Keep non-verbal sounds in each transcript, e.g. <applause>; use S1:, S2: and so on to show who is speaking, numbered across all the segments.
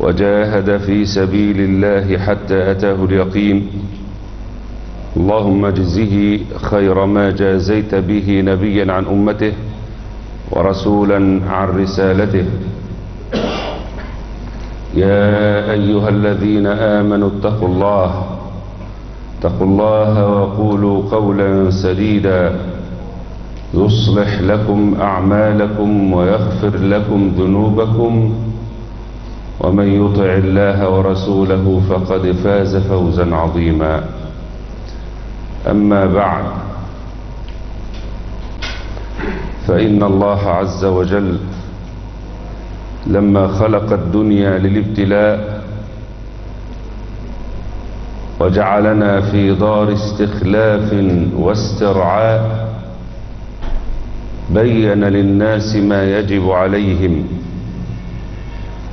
S1: وجاهد في سبيل الله حتى أتاه اليقين. اللهم اجزه خير ما جازيت به نبيا عن أمته ورسولا عن رسالته. يا أيها الذين آمنوا اتقوا الله اتقوا الله وقولوا قولا سديدا. يصلح لكم أعمالكم ويغفر لكم ذنوبكم. ومن يطع الله ورسوله فقد فاز فوزا عظيما. أما بعد فإن الله عز وجل لما خلق الدنيا للابتلاء وجعلنا في دار استخلاف واسترعاء بين للناس ما يجب عليهم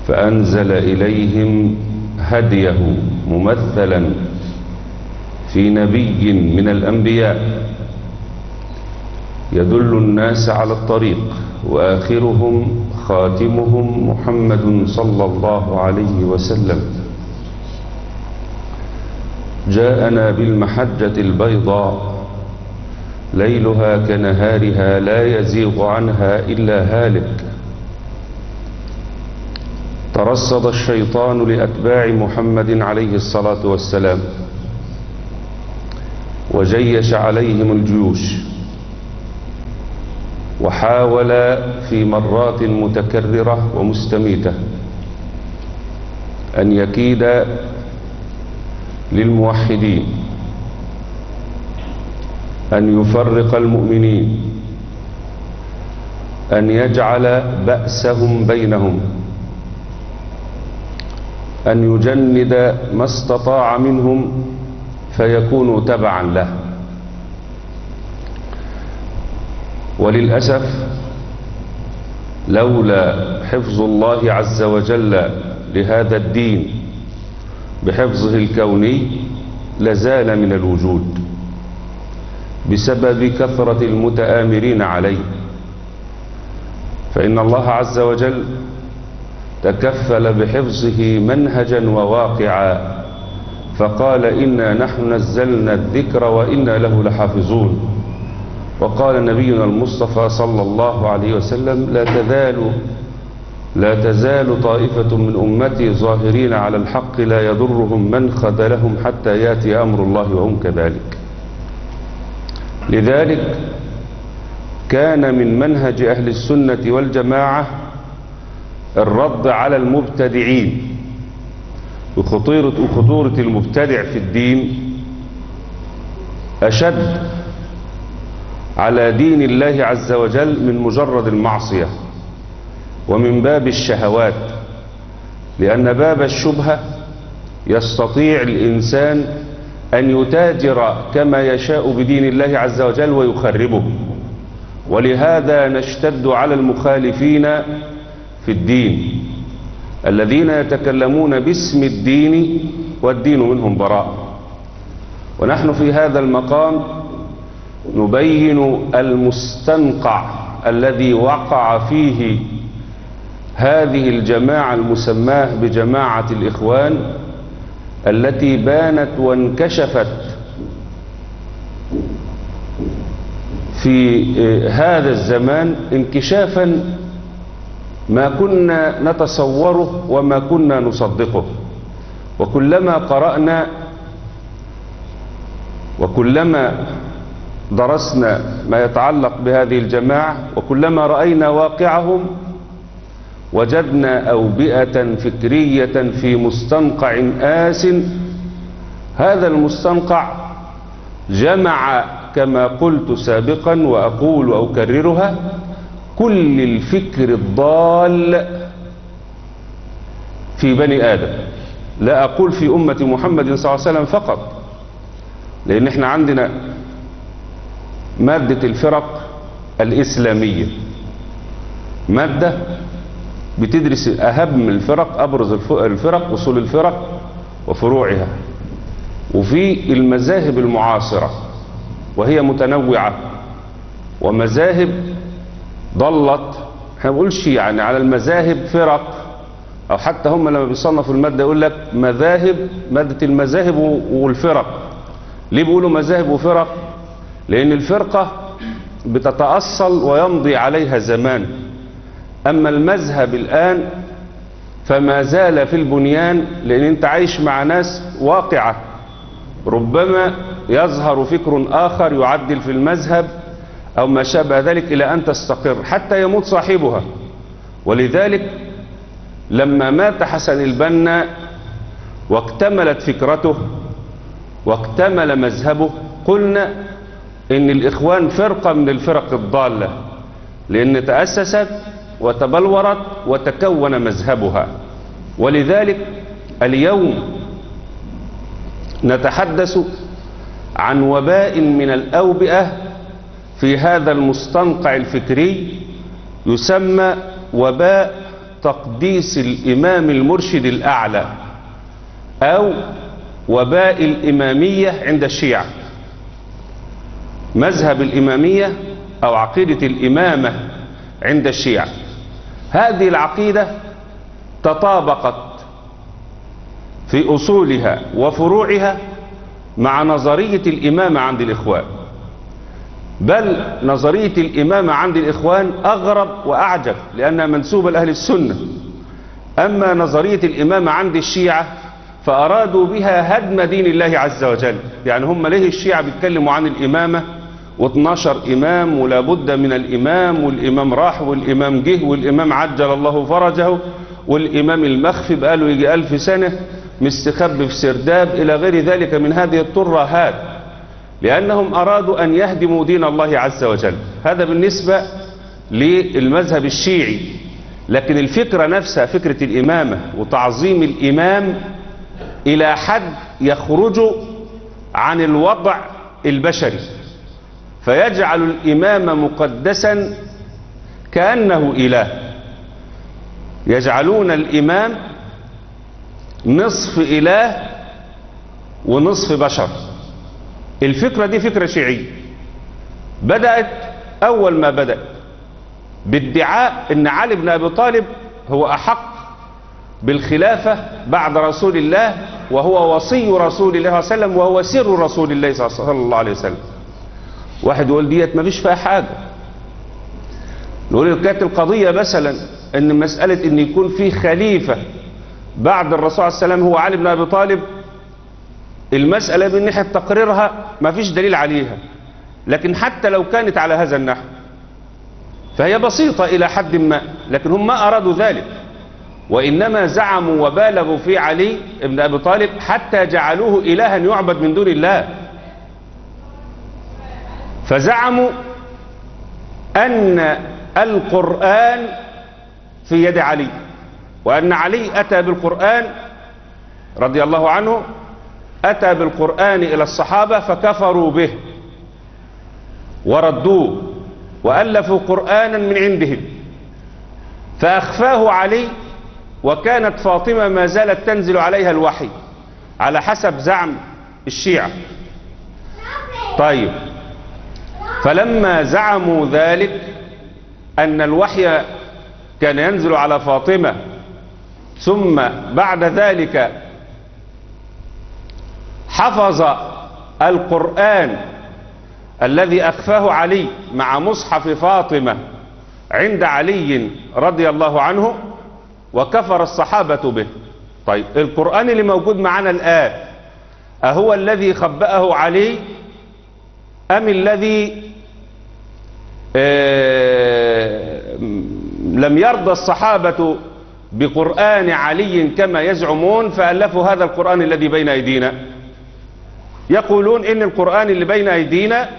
S1: فأنزل إليهم هديه ممثلا في نبي من الأنبياء. يدل الناس على الطريق وآخرهم خاتمهم محمد صلى الله عليه وسلم. جاءنا بالمحجة البيضاء ليلها كنهارها لا يزيغ عنها إلا هالك. ترصد الشيطان لأتباع محمد عليه الصلاة والسلام. وجيش عليهم الجيوش. وحاول في مرات متكررة ومستميتة أن يكيد للموحدين أن يفرق المؤمنين أن يجعل بأسهم بينهم. أن يجند ما استطاع منهم فيكونوا تبعا له. وللأسف لولا حفظ الله عز وجل لهذا الدين بحفظه الكوني لزال من الوجود بسبب كثرة المتآمرين عليه. فإن الله عز وجل تكفل بحفظه منهجا وواقعا فقال إنا نحن نزلنا الذكر وإنا له لحافظون. وقال نبينا المصطفى صلى الله عليه وسلم لا تزال لا تزال طائفة من أمتي ظاهرين على الحق لا يضرهم من خذلهم حتى يأتي أمر الله وهم كذلك. لذلك كان من منهج أهل السنة والجماعة الرد على المبتدعين. وخطورة, وخطورة المبتدع في الدين أشد على دين الله عز وجل من مجرد المعصية ومن باب الشهوات لأن باب الشبهة يستطيع الإنسان أن يتاجر كما يشاء بدين الله عز وجل ويخربه. ولهذا نشتد على المخالفين في الدين. الذين يتكلمون باسم الدين والدين منهم براء. ونحن في هذا المقام نبين المستنقع الذي وقع فيه هذه الجماعة المسماة بجماعة الإخوان التي بانت وانكشفت في هذا الزمان انكشافا ما كنا نتصوره وما كنا نصدقه. وكلما قرأنا وكلما درسنا ما يتعلق بهذه الجماعة وكلما رأينا واقعهم وجدنا أوبئة فكرية في مستنقع آس. هذا المستنقع جمع كما قلت سابقا وأقول وأكررها كل الفكر الضال في بني آدم. لا أقول في أمة محمد صلى الله عليه وسلم فقط لأن إحنا عندنا مادة الفرق الإسلامية. مادة بتدرس أهم الفرق أبرز الفرق أصول الفرق وفروعها. وفي المذاهب المعاصرة وهي متنوعة ومذاهب ضلت. إحنا بنقولش يعني على المذاهب فرق. أو حتى هم لما بيصنفوا المادة يقول لك مذاهب مادة المذاهب والفرق. ليه بيقولوا مذاهب وفرق؟ لأن الفرقة بتتأصل ويمضي عليها زمان. أما المذهب الآن فما زال في البنيان لأن أنت عايش مع ناس واقعة. ربما يظهر فكر آخر يعدل في المذهب أو ما شابه ذلك إلى أن تستقر حتى يموت صاحبها. ولذلك لما مات حسن البنا واكتملت فكرته واكتمل مذهبه قلنا إن الإخوان فرقة من الفرق الضالة لأن تأسست وتبلورت وتكون مذهبها. ولذلك اليوم نتحدث عن وباء من الأوبئة في هذا المستنقع الفكري يسمى وباء تقديس الإمام المرشد الأعلى أو وباء الإمامية عند الشيعة. مذهب الإمامية أو عقيدة الإمامة عند الشيعة. هذه العقيدة تطابقت في أصولها وفروعها مع نظرية الإمامة عند الإخوان. بل نظرية الإمامة عند الإخوان أغرب وأعجب لأنها منسوبة لأهل السنة. أما نظرية الإمامة عند الشيعة فأرادوا بها هدم دين الله عز وجل. يعني هم ليه الشيعة بيتكلموا عن الإمامة؟ و12 إمام ولا بد من الإمام والإمام راح والإمام جه والإمام عجل الله فرجه والإمام المخفي بقاله يجي ألف سنة مستخب في سرداب إلى غير ذلك من هذه الترهات لأنهم أرادوا أن يهدموا دين الله عز وجل. هذا بالنسبة للمذهب الشيعي. لكن الفكرة نفسها فكرة الإمامة وتعظيم الإمام إلى حد يخرج عن الوضع البشري. فيجعل الإمام مقدسا كأنه إله. يجعلون الإمام نصف إله ونصف بشر. الفكرة دي فكرة شيعية. بدأت أول ما بدأت بادعاء أن علي بن أبي طالب هو أحق بالخلافة بعد رسول الله وهو وصي رسول الله صلى الله عليه وسلم وهو سر رسول الله صلى الله عليه وسلم. واحد يقول ديت ما فيش فيها حاجة. نقول كانت القضية مثلا إن مسألة إن يكون في خليفة بعد الرسول عليه السلام هو علي بن أبي طالب المسألة من ناحية تقريرها ما فيش دليل عليها. لكن حتى لو كانت على هذا النحو فهي بسيطة إلى حد ما لكن هم ما أرادوا ذلك. وإنما زعموا وبالغوا في علي بن أبي طالب حتى جعلوه إلها يعبد من دون الله. فزعموا أن القرآن في يد علي وأن علي أتى بالقرآن رضي الله عنه أتى بالقرآن إلى الصحابة فكفروا به وردوه وألفوا قرآنا من عندهم. فأخفاه علي وكانت فاطمة ما زالت تنزل عليها الوحي على حسب زعم الشيعة. طيب فلما زعموا ذلك أن الوحي كان ينزل على فاطمة ثم بعد ذلك حفظ القرآن الذي أخفاه علي مع مصحف فاطمة عند علي رضي الله عنه وكفر الصحابة به. طيب القرآن اللي موجود معنا الآن أهو الذي خبأه علي أم الذي آه لم يرضى الصحابة بقرآن علي كما يزعمون فألفوا هذا القرآن الذي بين أيدينا؟ يقولون إن القرآن اللي بين أيدينا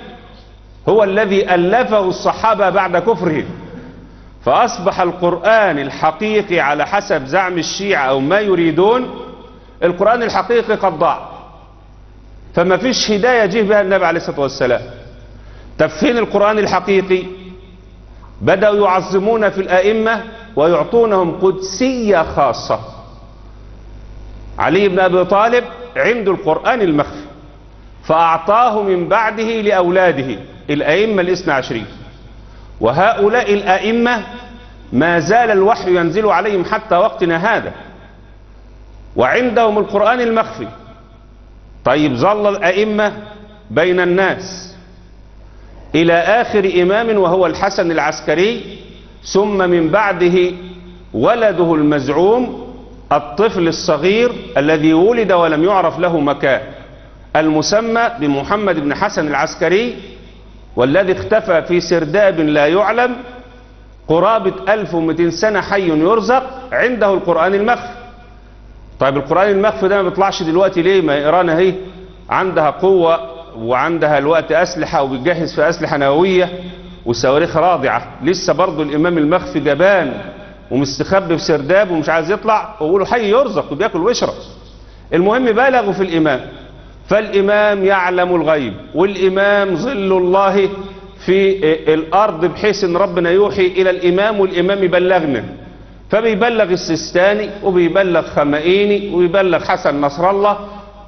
S1: هو الذي ألفه الصحابة بعد كفرهم. فأصبح القرآن الحقيقي على حسب زعم الشيعة أو ما يريدون القرآن الحقيقي قد ضاع. فما فيش هداية جه بها النبي عليه الصلاة والسلام. طب فين القرآن الحقيقي؟ بدأوا يعظمون في الأئمة ويعطونهم قدسية خاصة. علي بن أبي طالب عنده القرآن المخفي. فأعطاه من بعده لأولاده الأئمة الاثنى عشرين. وهؤلاء الأئمة ما زال الوحي ينزل عليهم حتى وقتنا هذا. وعندهم القرآن المخفي. طيب ظل الأئمة بين الناس. إلى آخر إمام وهو الحسن العسكري ثم من بعده ولده المزعوم الطفل الصغير الذي ولد ولم يعرف له مكان. المسمى بمحمد بن حسن العسكري والذي اختفى في سرداب لا يعلم قرابة 1200 سنة حي يرزق عنده القرآن المخفي. طيب القرآن المخفي ده ما بيطلعش دلوقتي ليه؟ ما إيران أهي عندها قوة وعندها الوقت أسلحة وبتجهز في أسلحة نووية وصواريخ راضعة. لسه برضو الإمام المخفي جبان ومستخبي في سرداب ومش عايز يطلع ويقولوا حي يرزق وبياكل ويشرب. المهم بالغوا في الإمام. فالإمام يعلم الغيب والإمام ظل الله في الأرض بحيث أن ربنا يوحي إلى الإمام والإمام يبلغنا. فبيبلغ السيستاني وبيبلغ خمائيني وبيبلغ حسن نصر الله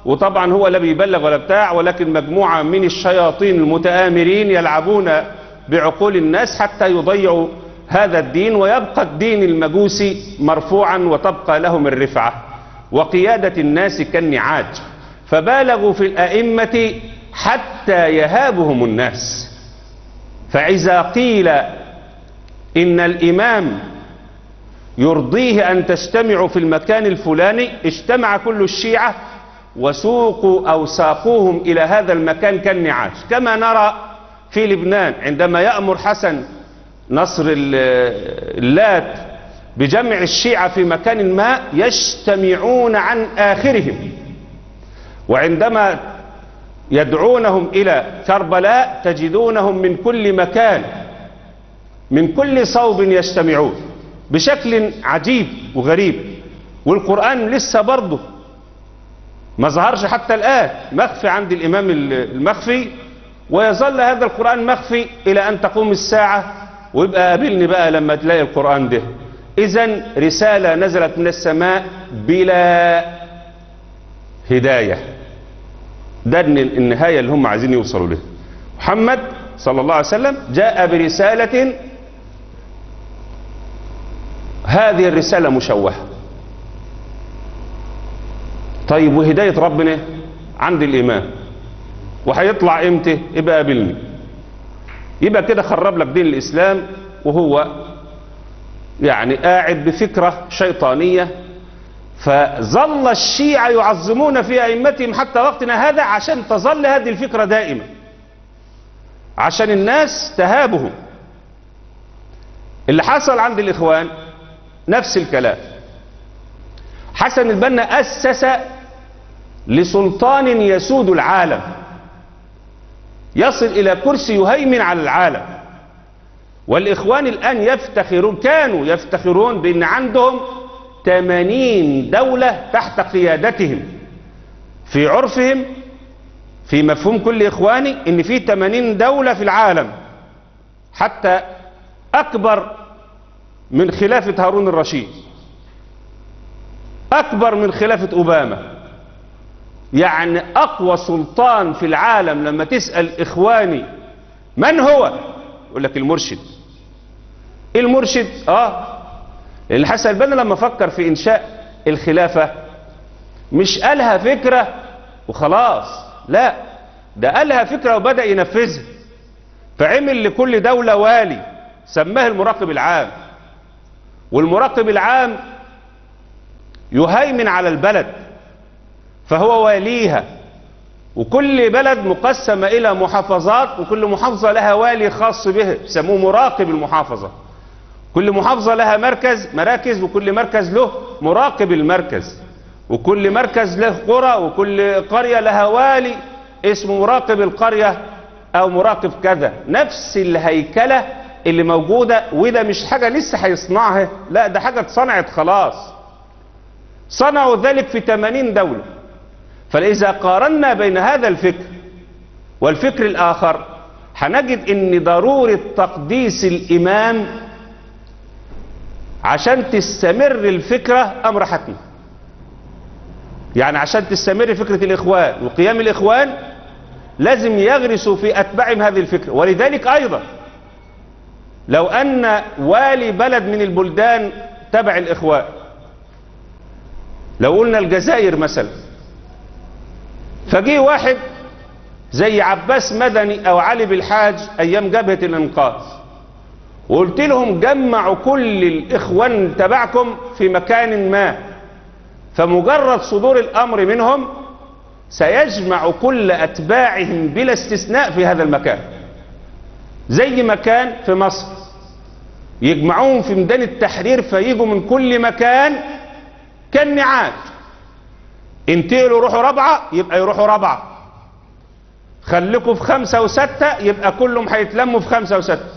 S1: وطبعا هو لا بيبلغ ولا بتاع ولكن مجموعة من الشياطين المتآمرين يلعبون بعقول الناس حتى يضيعوا هذا الدين ويبقى الدين المجوسي مرفوعا وتبقى لهم الرفعة. وقيادة الناس كالنعاج. فبالغوا في الأئمة حتى يهابهم الناس. فإذا قيل إن الإمام يرضيه أن تجتمعوا في المكان الفلاني اجتمع كل الشيعة وسوقوا أو ساقوهم إلى هذا المكان كالنعاش. كما نرى في لبنان عندما يأمر حسن نصر اللات بجمع الشيعة في مكان ما يجتمعون عن آخرهم. وعندما يدعونهم إلى كربلاء تجدونهم من كل مكان من كل صوب يجتمعون بشكل عجيب وغريب. والقرآن لسه برضه ما ظهرش حتى الآن مخفي عند الإمام المخفي ويظل هذا القرآن مخفي إلى أن تقوم الساعة. ويبقى قابلني بقى لما تلاقي القرآن ده. إذا رسالة نزلت من السماء بلا هداية. ده النهاية اللي هم عايزين يوصلوا لها. محمد صلى الله عليه وسلم جاء برسالة هذه الرسالة مشوهة. طيب وهداية ربنا عند الإمام. وهيطلع إمتى؟ يبقى قابلني. يبقى كده خرب لك دين الإسلام وهو يعني قاعد بفكرة شيطانية فظل الشيعة يعظمون في أئمتهم حتى وقتنا هذا عشان تظل هذه الفكرة دائما. عشان الناس تهابهم. اللي حصل عند الإخوان نفس الكلام. حسن البنا أسس لسلطان يسود العالم. يصل إلى كرسي يهيمن على العالم. والإخوان الآن يفتخرون كانوا يفتخرون بأن عندهم 80 دولة تحت قيادتهم. في عرفهم في مفهوم كل إخواني أن في 80 دولة في العالم. حتى أكبر من خلافة هارون الرشيد. أكبر من خلافة أوباما. يعني أقوى سلطان في العالم لما تسأل إخواني من هو؟ يقول لك المرشد. المرشد آه لأن حسن البنا لما فكر في إنشاء الخلافة مش قالها فكرة وخلاص لا ده قالها فكرة وبدأ ينفذها. فعمل لكل دولة والي سماه المراقب العام. والمراقب العام يهيمن على البلد فهو واليها. وكل بلد مقسمة إلى محافظات وكل محافظة لها والي خاص به يسموه مراقب المحافظة. كل محافظة لها مركز مراكز وكل مركز له مراقب المركز. وكل مركز له قرى وكل قرية لها والي اسمه مراقب القرية أو مراقب كذا. نفس الهيكلة اللي موجودة وده مش حاجة لسه هيصنعها لا ده حاجة اتصنعت خلاص. صنعوا ذلك في 80 دولة. فإذا قارنا بين هذا الفكر والفكر الآخر هنجد إن ضرورة تقديس الإمام عشان تستمر الفكرة أمر حتمي. يعني عشان تستمر فكرة الإخوان وقيام الإخوان لازم يغرسوا في أتباعهم هذه الفكرة. ولذلك أيضا لو أن والي بلد من البلدان تبع الإخوان لو قلنا الجزائر مثلا فجي واحد زي عباس مدني أو علي بالحاج أيام جبهة الإنقاذ. وقلت لهم جمعوا كل الإخوان تبعكم في مكان ما. فمجرد صدور الأمر منهم سيجمع كل أتباعهم بلا استثناء في هذا المكان. زي مكان في مصر. يجمعوهم في ميدان التحرير فيجوا من كل مكان كالنعاج. انتقلوا روحوا رابعة يبقى يروحوا رابعة خليكوا في خمسة وستة يبقى كلهم هيتلموا في خمسة وستة.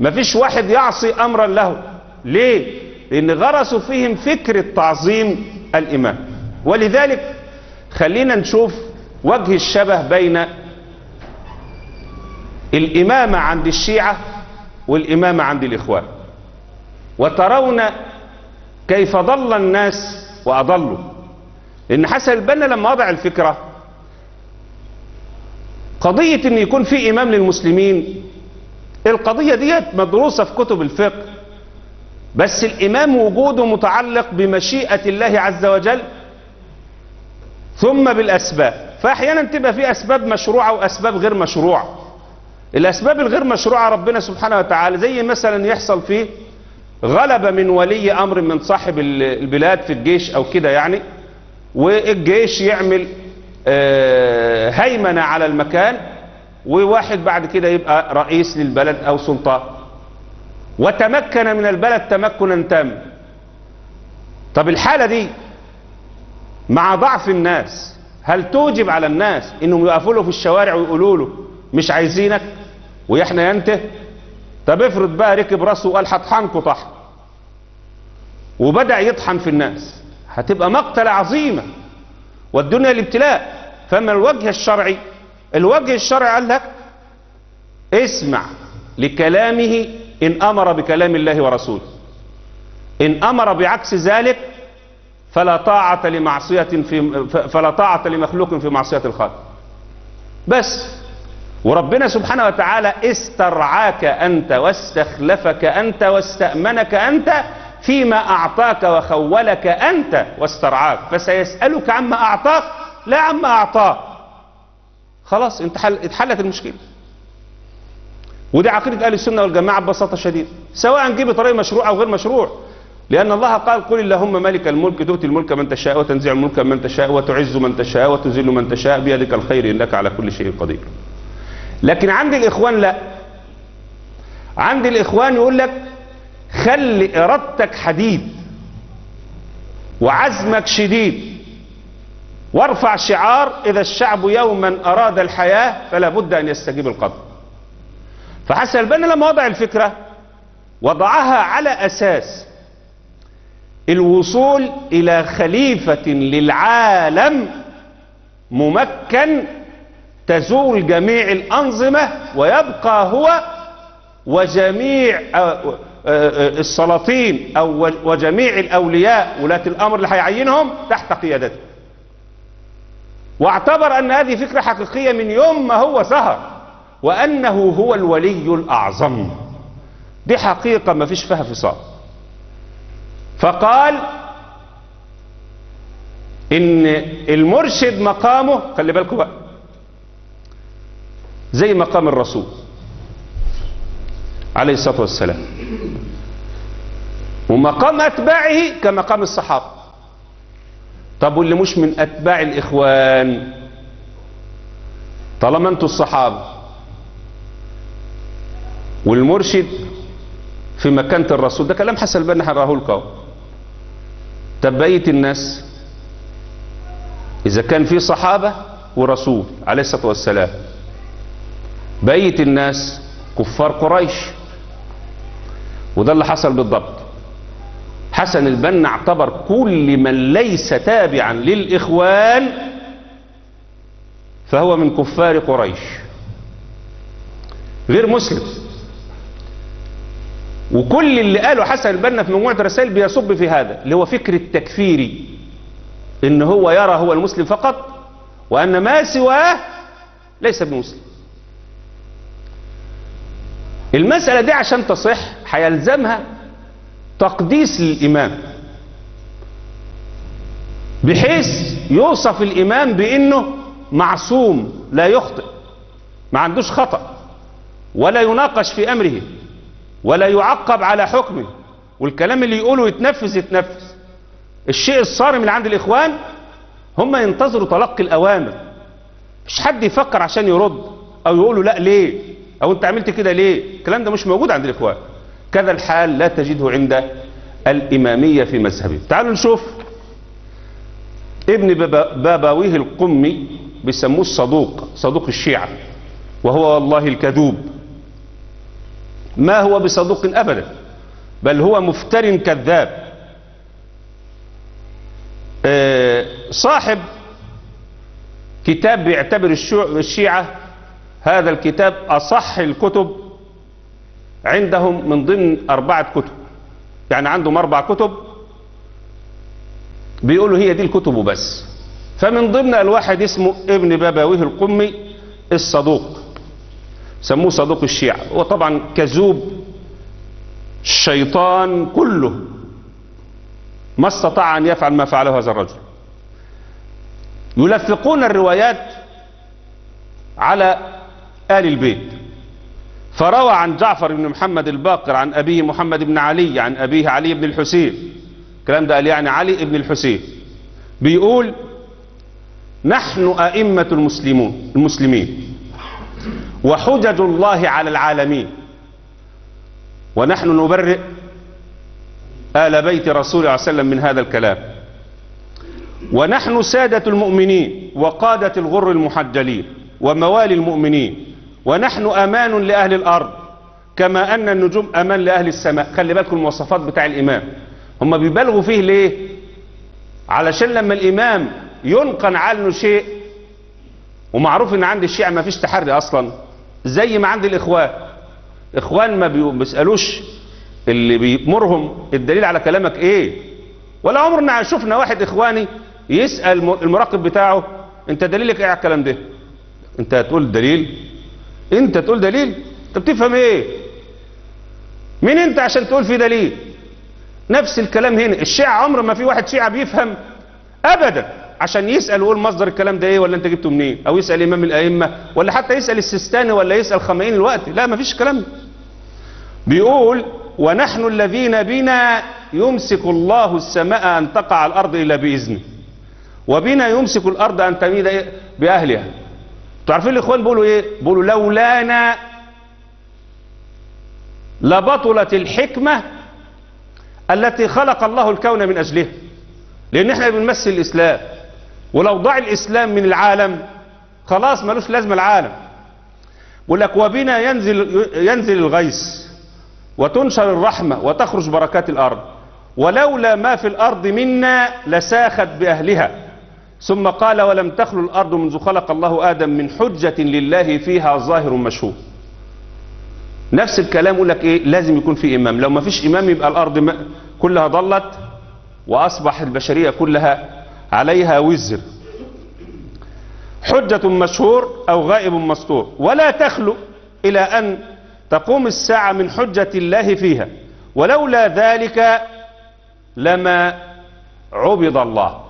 S1: مفيش واحد يعصي امرا له. ليه؟ لأن غرسوا فيهم فكرة تعظيم الإمام. ولذلك خلينا نشوف وجه الشبه بين الإمامة عند الشيعة والإمامة عند الإخوان. وترون كيف ضل الناس وأضلوا. ان حسن البنا لما وضع الفكرة قضية إن يكون في إمام للمسلمين القضية ديت مدروسة في كتب الفقه بس الإمام وجوده متعلق بمشيئة الله عز وجل ثم بالأسباب. فأحيانا تبقى في أسباب مشروعة وأسباب غير مشروعة. الأسباب الغير مشروعة ربنا سبحانه وتعالى زي مثلا يحصل فيه غلبة من ولي أمر من صاحب البلاد في الجيش أو كده يعني والجيش يعمل آه، هيمنة على المكان وواحد بعد كده يبقى رئيس للبلد أو سلطان وتمكن من البلد تمكنا تاما طب الحالة دي مع ضعف الناس هل توجب على الناس إنهم يقفوا له في الشوارع ويقولوا له مش عايزينك ويحنا ينته طب افرض بقى ركب راسه وقال هطحنكوا طحن. وبدأ يطحن في الناس. هتبقى مقتلة عظيمة. والدنيا الابتلاء. فما الوجه الشرعي الوجه الشرعي قال لك اسمع لكلامه إن أمر بكلام الله ورسوله. إن أمر بعكس ذلك فلا طاعة لمعصية في فلا طاعة لمخلوق في معصية الخالق. بس. وربنا سبحانه وتعالى استرعاك أنت واستخلفك أنت واستأمنك أنت فيما أعطاك وخولك أنت واسترعاك. فسيسألك عما أعطاك لا عما أعطاك. خلاص انت حل اتحلت المشكلة. ودي عقيدة أهل السنة والجماعة ببساطة شديدة. سواء جه بطريقة مشروع أو غير مشروع. لأن الله قال قل اللهم مالك الملك تؤتي الملك من تشاء وتنزع الملك من تشاء وتعز من تشاء وتذل من تشاء بيدك الخير إنك على كل شيء قدير. لكن عند الإخوان لا. عند الإخوان يقول لك خلي إرادتك حديد وعزمك شديد. وارفع شعار إذا الشعب يوما أراد الحياة فلا بد أن يستجيب القدر فحسن البنا لما وضع الفكرة وضعها على أساس الوصول إلى خليفة للعالم ممكن تزول جميع الأنظمة ويبقى هو وجميع السلاطين أو وجميع الأولياء ولاة الأمر اللي هيعينهم تحت قيادته. واعتبر أن هذه فكرة حقيقية من يوم ما هو سهر وأنه هو الولي الأعظم. دي حقيقة ما فيش فيها فصال. فقال إن المرشد مقامه خلي بالكم بقى زي مقام الرسول عليه الصلاة والسلام ومقام أتباعه كمقام الصحابة. طب واللي مش من أتباع الإخوان؟ طالما أنتوا الصحابة. والمرشد في مكانة الرسول ده كلام حسن البنا حراه لكم طب بقية الناس؟ إذا كان في صحابة ورسول عليه الصلاة والسلام. بقية الناس كفار قريش. وده اللي حصل بالضبط. حسن البنا اعتبر كل من ليس تابعا للإخوان فهو من كفار قريش. غير مسلم. وكل اللي قاله حسن البنا في مجموعة الرسائل بيصب في هذا اللي هو فكر التكفيري إن هو يرى هو المسلم فقط وأن ما سواه ليس بمسلم. المسألة دي عشان تصح هيلزمها تقديس للإمام. بحيث يوصف الإمام بأنه معصوم لا يخطئ ما عندوش خطأ ولا يناقش في أمره ولا يعقب على حكمه. والكلام اللي يقوله يتنفذ يتنفذ. الشيء الصارم اللي عند الإخوان هم ينتظروا تلقي الأوامر. مش حد يفكر عشان يرد أو يقولوا لا ليه أو أنت عملت كده ليه؟ الكلام ده مش موجود عند الإخوان. كذا الحال لا تجده عند الإمامية في مذهبه. تعالوا نشوف ابن بابا باباويه القمي بيسموه الصدوق صدوق الشيعة وهو والله الكذوب. ما هو بصدوق أبدا؟ بل هو مفتر كذاب. آه، صاحب كتاب بيعتبر الشيعة هذا الكتاب أصح الكتب عندهم من ضمن أربعة كتب. يعني عندهم أربع كتب بيقولوا هي دي الكتب وبس. فمن ضمن الواحد اسمه ابن باباويه القمي الصدوق. سموه صدوق الشيعة. هو طبعا كذوب الشيطان كله. ما استطاع أن يفعل ما فعله هذا الرجل. يلفقون الروايات على آل البيت. فروى عن جعفر بن محمد الباقر عن أبيه محمد بن علي عن أبيه علي بن الحسين. الكلام ده قال يعني علي بن الحسين. بيقول نحن أئمة المسلمون المسلمين. وحجج الله على العالمين. ونحن نبرئ آل بيت رسول الله عليه وسلم من هذا الكلام. ونحن سادة المؤمنين وقادة الغر المحجلين وموالي المؤمنين. ونحن أمان لأهل الأرض كما أن النجوم أمان لأهل السماء. خلي بالكم المواصفات بتاع الإمام. هم بيبالغوا فيه ليه؟ علشان لما الإمام ينقن عنه شيء ومعروف إن عند الشيعة ما فيش تحري أصلا زي ما عند الإخوان. إخوان ما بيسألوش اللي بيأمرهم الدليل على كلامك إيه. ولا عمرنا شفنا واحد إخواني يسأل الم- المراقب بتاعه أنت دليلك إيه على الكلام ده؟ أنت هتقول دليل؟ انت تقول دليل؟ انت بتفهم إيه؟ مين انت عشان تقول في دليل؟ نفس الكلام هنا الشيعة عمر ما في واحد شيعة بيفهم ابدا. عشان يسأل ويقول مصدر الكلام ده إيه ولا انت جبته منين؟ أو يسأل إمام الأئمة ولا حتى يسأل السيستاني ولا يسأل خمائين الوقت. لا ما فيش كلام. بيقول ونحن الذين بنا يمسك الله السماء أن تقع على الأرض إلا بإذنه وبنا يمسك الأرض أن تميد إيه؟ أنتوا عارفين الإخوان بيقولوا إيه؟ بيقولوا لولانا لبطلت الحكمة التي خلق الله الكون من اجلها لأن إحنا بنمثل الإسلام. ولو ضاع الإسلام من العالم خلاص ملوش لازمة العالم. بيقول لك وبنا ينزل ينزل الغيث وتنشر الرحمة وتخرج بركات الأرض. ولولا ما في الأرض منا لساخت بأهلها. ثم قال ولم تخلو الأرض منذ خلق الله آدم من حجة لله فيها ظاهر مشهور. نفس الكلام يقول لك إيه؟ لازم يكون في إمام. لو ما فيش إمام يبقى الأرض م- كلها ضلت وأصبح البشرية كلها عليها وزر. حجة مشهور أو غائب مستور. ولا تخلو إلى أن تقوم الساعة من حجة الله فيها. ولولا ذلك لما عبد الله.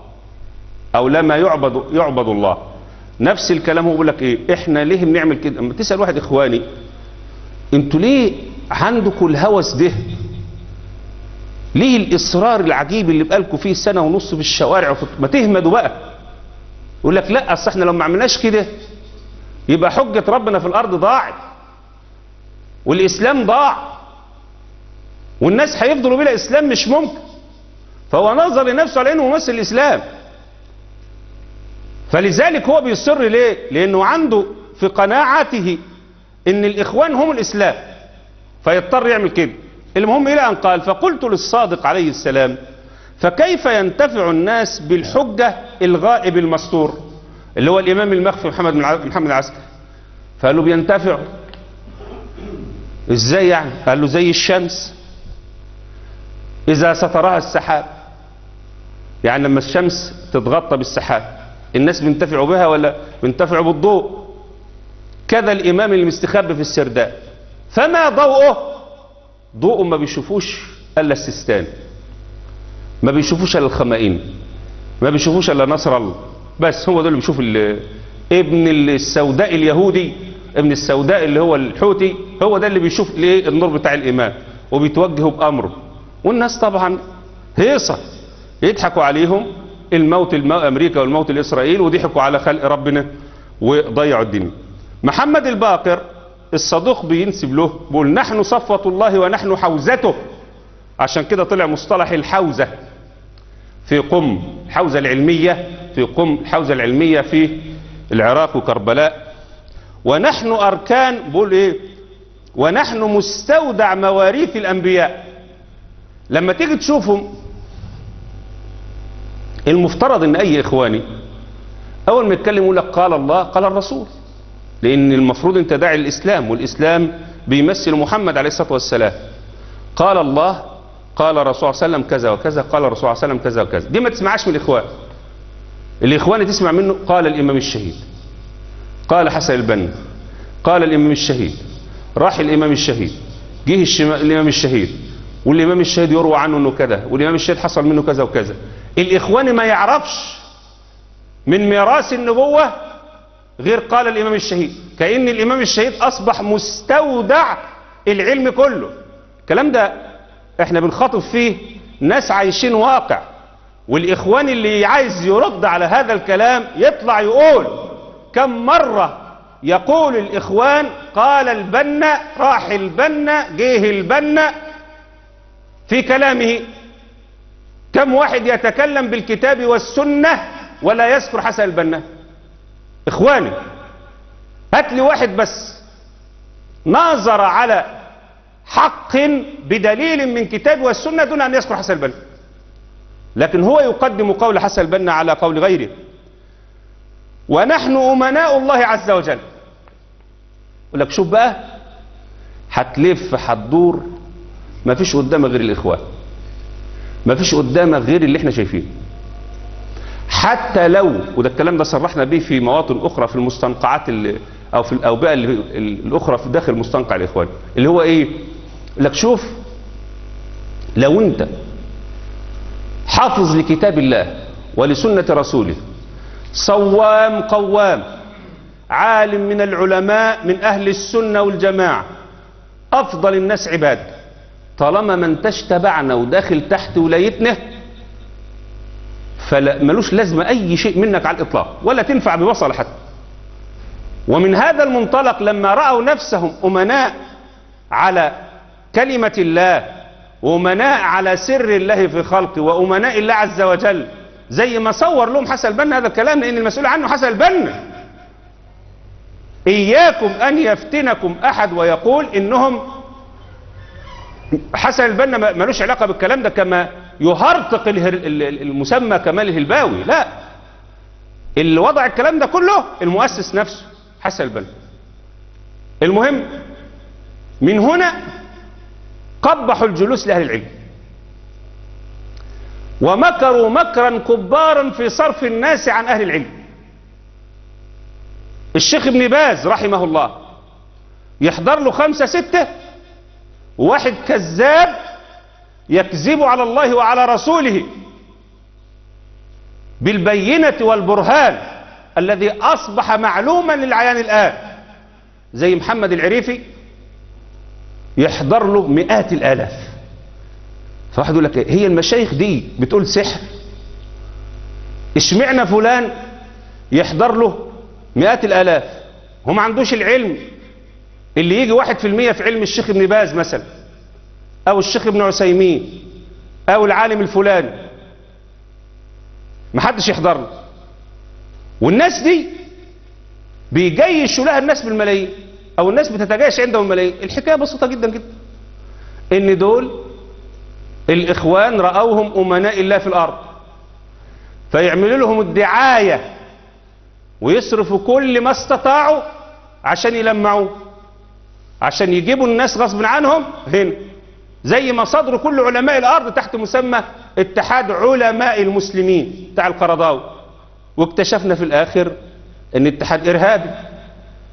S1: أو لما يعبد يعبد الله. نفس الكلام هو بيقول لك إيه؟ إحنا ليه بنعمل كده؟ أما تسأل واحد إخواني أنتوا ليه عندكم الهوس ده؟ ليه الإصرار العجيب اللي بقالكم فيه سنة ونص في الشوارع. ما تهمدوا بقى؟ يقول لك لا أصل إحنا لو ما عملناش كده يبقى حجة ربنا في الأرض ضاعت والإسلام ضاع والناس هيفضلوا بلا إسلام مش ممكن. فهو نظر لنفسه على إنه ممثل الإسلام. فلذلك هو بيصر ليه؟ لأنه عنده في قناعته إن الإخوان هم الإسلام فيضطر يعمل كده. المهم إلى أن قال فقلت للصادق عليه السلام فكيف ينتفع الناس بالحجة الغائب المستور؟ اللي هو الإمام المخفي محمد محمد العسكري. فقال له بينتفع. إزاي يعني؟ قال له زي الشمس. إذا سترها السحاب. يعني لما الشمس تتغطى بالسحاب. الناس بينتفعوا بها ولا بينتفعوا بالضوء. كذا الإمام المستخبي في السرداب. فما ضوءه؟ ضوء ما بيشوفوش إلا السيستاني ما بيشوفوش إلا الخمائين ما بيشوفوش إلا نصر الله. بس هو دول بيشوف ابن السوداء اليهودي. ابن السوداء اللي هو الحوتي. هو ده اللي بيشوف الايه النور بتاع الايمان وبيتوجهوا بأمره. والناس طبعا هيصة. يضحكوا عليهم. الموت الم... أمريكا والموت الاسرائيل وضحكوا على خلق ربنا وضيعوا الدنيا. محمد الباقر الصدوق بينسب له بيقول نحن صفوة الله ونحن حوزته. عشان كده طلع مصطلح الحوزة في قم الحوزة العلمية في قم الحوزة العلمية في العراق وكربلاء. ونحن أركان بقول إيه؟ ونحن مستودع مواريث الأنبياء. لما تيجي تشوفهم المفترض إن أي إخواني أول ما يتكلم يقول لك قال الله قال الرسول. لأن المفروض أنت داعي الاسلام والإسلام بيمثل محمد عليه الصلاة والسلام. قال الله قال الرسول صلى الله عليه وسلم كذا وكذا قال الرسول صلى الله عليه وسلم كذا وكذا. دي ما تسمعهاش من الإخوان. الإخوان تسمع منه قال الإمام الشهيد. قال حسن البنا. قال الإمام الشهيد. راح الإمام الشهيد. جه الإمام الشهيد. والإمام الشهيد يروى عنه إنه كذا والإمام الشهيد حصل منه كذا وكذا. الإخوان ما يعرفش من ميراث النبوة غير قال الإمام الشهيد. كأن الإمام الشهيد أصبح مستودع العلم كله. الكلام ده إحنا بنخاطب فيه ناس عايشين واقع. والإخوان اللي عايز يرد على هذا الكلام يطلع يقول كم مرة يقول الإخوان قال البنا راح البنا جه البنا في كلامه. كم واحد يتكلم بالكتاب والسنة ولا يذكر حسن البنا؟ إخواني هات لي واحد بس. ناظر على حق بدليل من كتاب والسنة دون أن يذكر حسن البنا. لكن هو يقدم قول حسن البنا على قول غيره. ونحن أمناء الله عز وجل. يقول لك شوف بقى هتلف هتدور. ما فيش قدامك غير الإخوان. ما فيش قدامك غير اللي إحنا شايفينه. حتى لو وده الكلام ده صرحنا به في مواطن أخرى في المستنقعات اللي أو في الأوبئة اللي الأخرى في داخل مستنقع الإخوان اللي هو يقول لك شوف لو أنت حافظ لكتاب الله ولسنة رسوله صوام قوام عالم من العلماء من أهل السنة والجماعة أفضل الناس عباد. طالما ما انتش تبعنا وداخل تحت ولايتنا فملوش لازمة أي شيء منك على الإطلاق ولا تنفع ببصل حتى. ومن هذا المنطلق لما رأوا نفسهم أمناء على كلمة الله وأمناء على سر الله في خلقه وأمناء الله عز وجل زي ما صور لهم حسن البنا هذا الكلام لأن المسؤول عنه حسن البنا. إياكم أن يفتنكم أحد ويقول إنهم حسن البنا ملوش علاقة بالكلام ده كما يهرطق المسمى كمال الهلباوي. لا. اللي وضع الكلام ده كله المؤسس نفسه حسن البنا. المهم من هنا قبحوا الجلوس لأهل العلم. ومكروا مكرا كبارا في صرف الناس عن أهل العلم. الشيخ ابن باز رحمه الله يحضر له خمسة ستة وواحد كذاب يكذب على الله وعلى رسوله بالبينة والبرهان الذي أصبح معلوما للعيان الآن. زي محمد العريفي يحضر له مئات الآلاف. فواحد يقول لك؟ هي المشايخ دي بتقول سحر. اشمعنا فلان يحضر له مئات الآلاف؟ هم ما عندوش العلم. اللي يجي واحد في المية في علم الشيخ ابن باز مثلا أو الشيخ ابن عثيمين أو العالم الفلاني. محدش يحضر له والناس دي بيجيشوا لها الناس بالملايين أو الناس بتتجايش عندهم الملايين الحكاية بسيطة جدا جدا. إن دول الإخوان رأوهم أمناء الله في الأرض فيعملوا لهم الدعاية ويصرفوا كل ما استطاعوا عشان يلمعوه. عشان يجيبوا الناس غصب عنهم هنا زي ما صدروا كل علماء الأرض تحت مسمى اتحاد علماء المسلمين بتاع القرضاوي. واكتشفنا في الآخر إن اتحاد إرهابي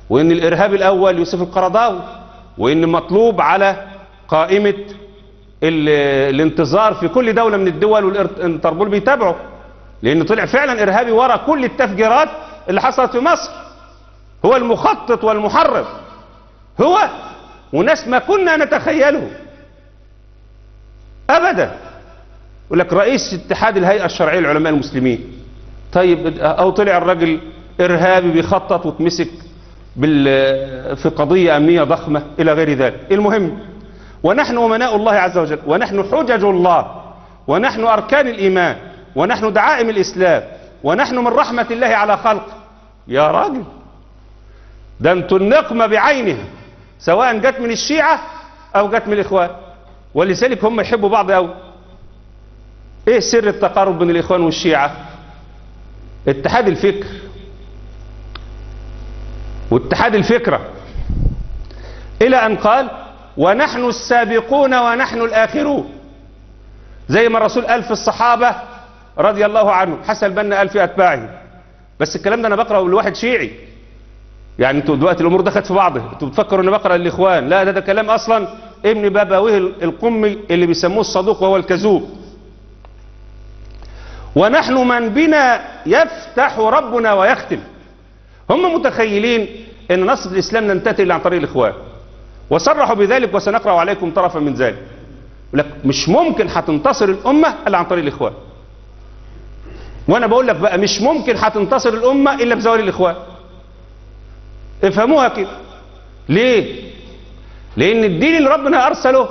S1: وإن الارهابي الأول يوسف القرضاوي وإن مطلوب على قائمة ال- الانتظار في كل دولة من الدول والانتربول بيتابعه. لأنه طلع فعلا إرهابي ورا كل التفجيرات اللي حصلت في مصر. هو المخطط والمحرض هو وناس ما كنا نتخيله. أبدا. يقول لك رئيس اتحاد الهيئة الشرعية للعلماء المسلمين. طيب أو طلع الراجل إرهابي بيخطط وتمسك بال في قضية أمنية ضخمة إلى غير ذلك. المهم ونحن أمناء الله عز وجل ونحن حجج الله ونحن أركان الإيمان ونحن دعائم الإسلام ونحن من رحمة الله على خلقه يا راجل ده أنتوا النقمة بعينها. سواء جت من الشيعة أو جت من الإخوان. ولذلك هم يحبوا بعض أوي. إيه سر التقارب بين الإخوان والشيعة؟ اتحاد الفكر. واتحاد الفكرة. إلى أن قال ونحن السابقون ونحن الآخرون. زي ما الرسول قال في الصحابة رضي الله عنهم حسن البنا قال في أتباعه بس الكلام ده أنا بقرأه لواحد شيعي. يعني أنتوا دلوقتي الأمور دخلت في بعضها أنتوا بتفكروا أن بقرأ للإخوان. لا ده ده كلام أصلا ابن بابويه القمي اللي بيسموه الصدوق وهو الكذوب. ونحن من بنا يفتح ربنا ويختم. هم متخيلين إن نصر الإسلام ننتهي عن طريق الإخوان. وصرحوا بذلك وسنقرأ عليكم طرفا من ذلك. لك مش ممكن هتنتصر الأمة إلا عن طريق الإخوان. وأنا بقول لك بقى مش ممكن هتنتصر الأمة إلا بزوال الإخوان. افهموها كده. ليه؟ لأن الدين اللي ربنا أرسله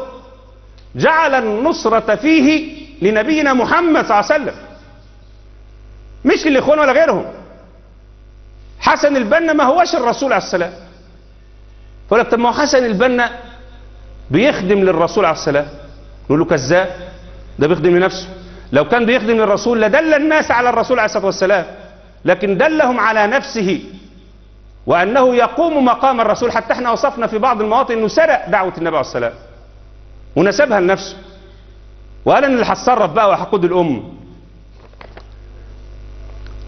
S1: جعل النصرة فيه لنبينا محمد صلى الله عليه وسلم. مش للاخوان ولا غيرهم. حسن البنا ما هوش الرسول عليه السلام. فقال لك طب ما هو حسن البنا بيخدم للرسول عليه السلام. نقول له كذاب ده بيخدم لنفسه. لو كان بيخدم للرسول لدل الناس على الرسول عليه الصلاة والسلام. لكن دلهم على نفسه. وأنه يقوم مقام الرسول حتى إحنا وصفنا في بعض المواطن إنه سرق دعوة النبي عليه السلام ونسبها لنفسه. وقال إن اللي هتصرف بقى وهقود الأم.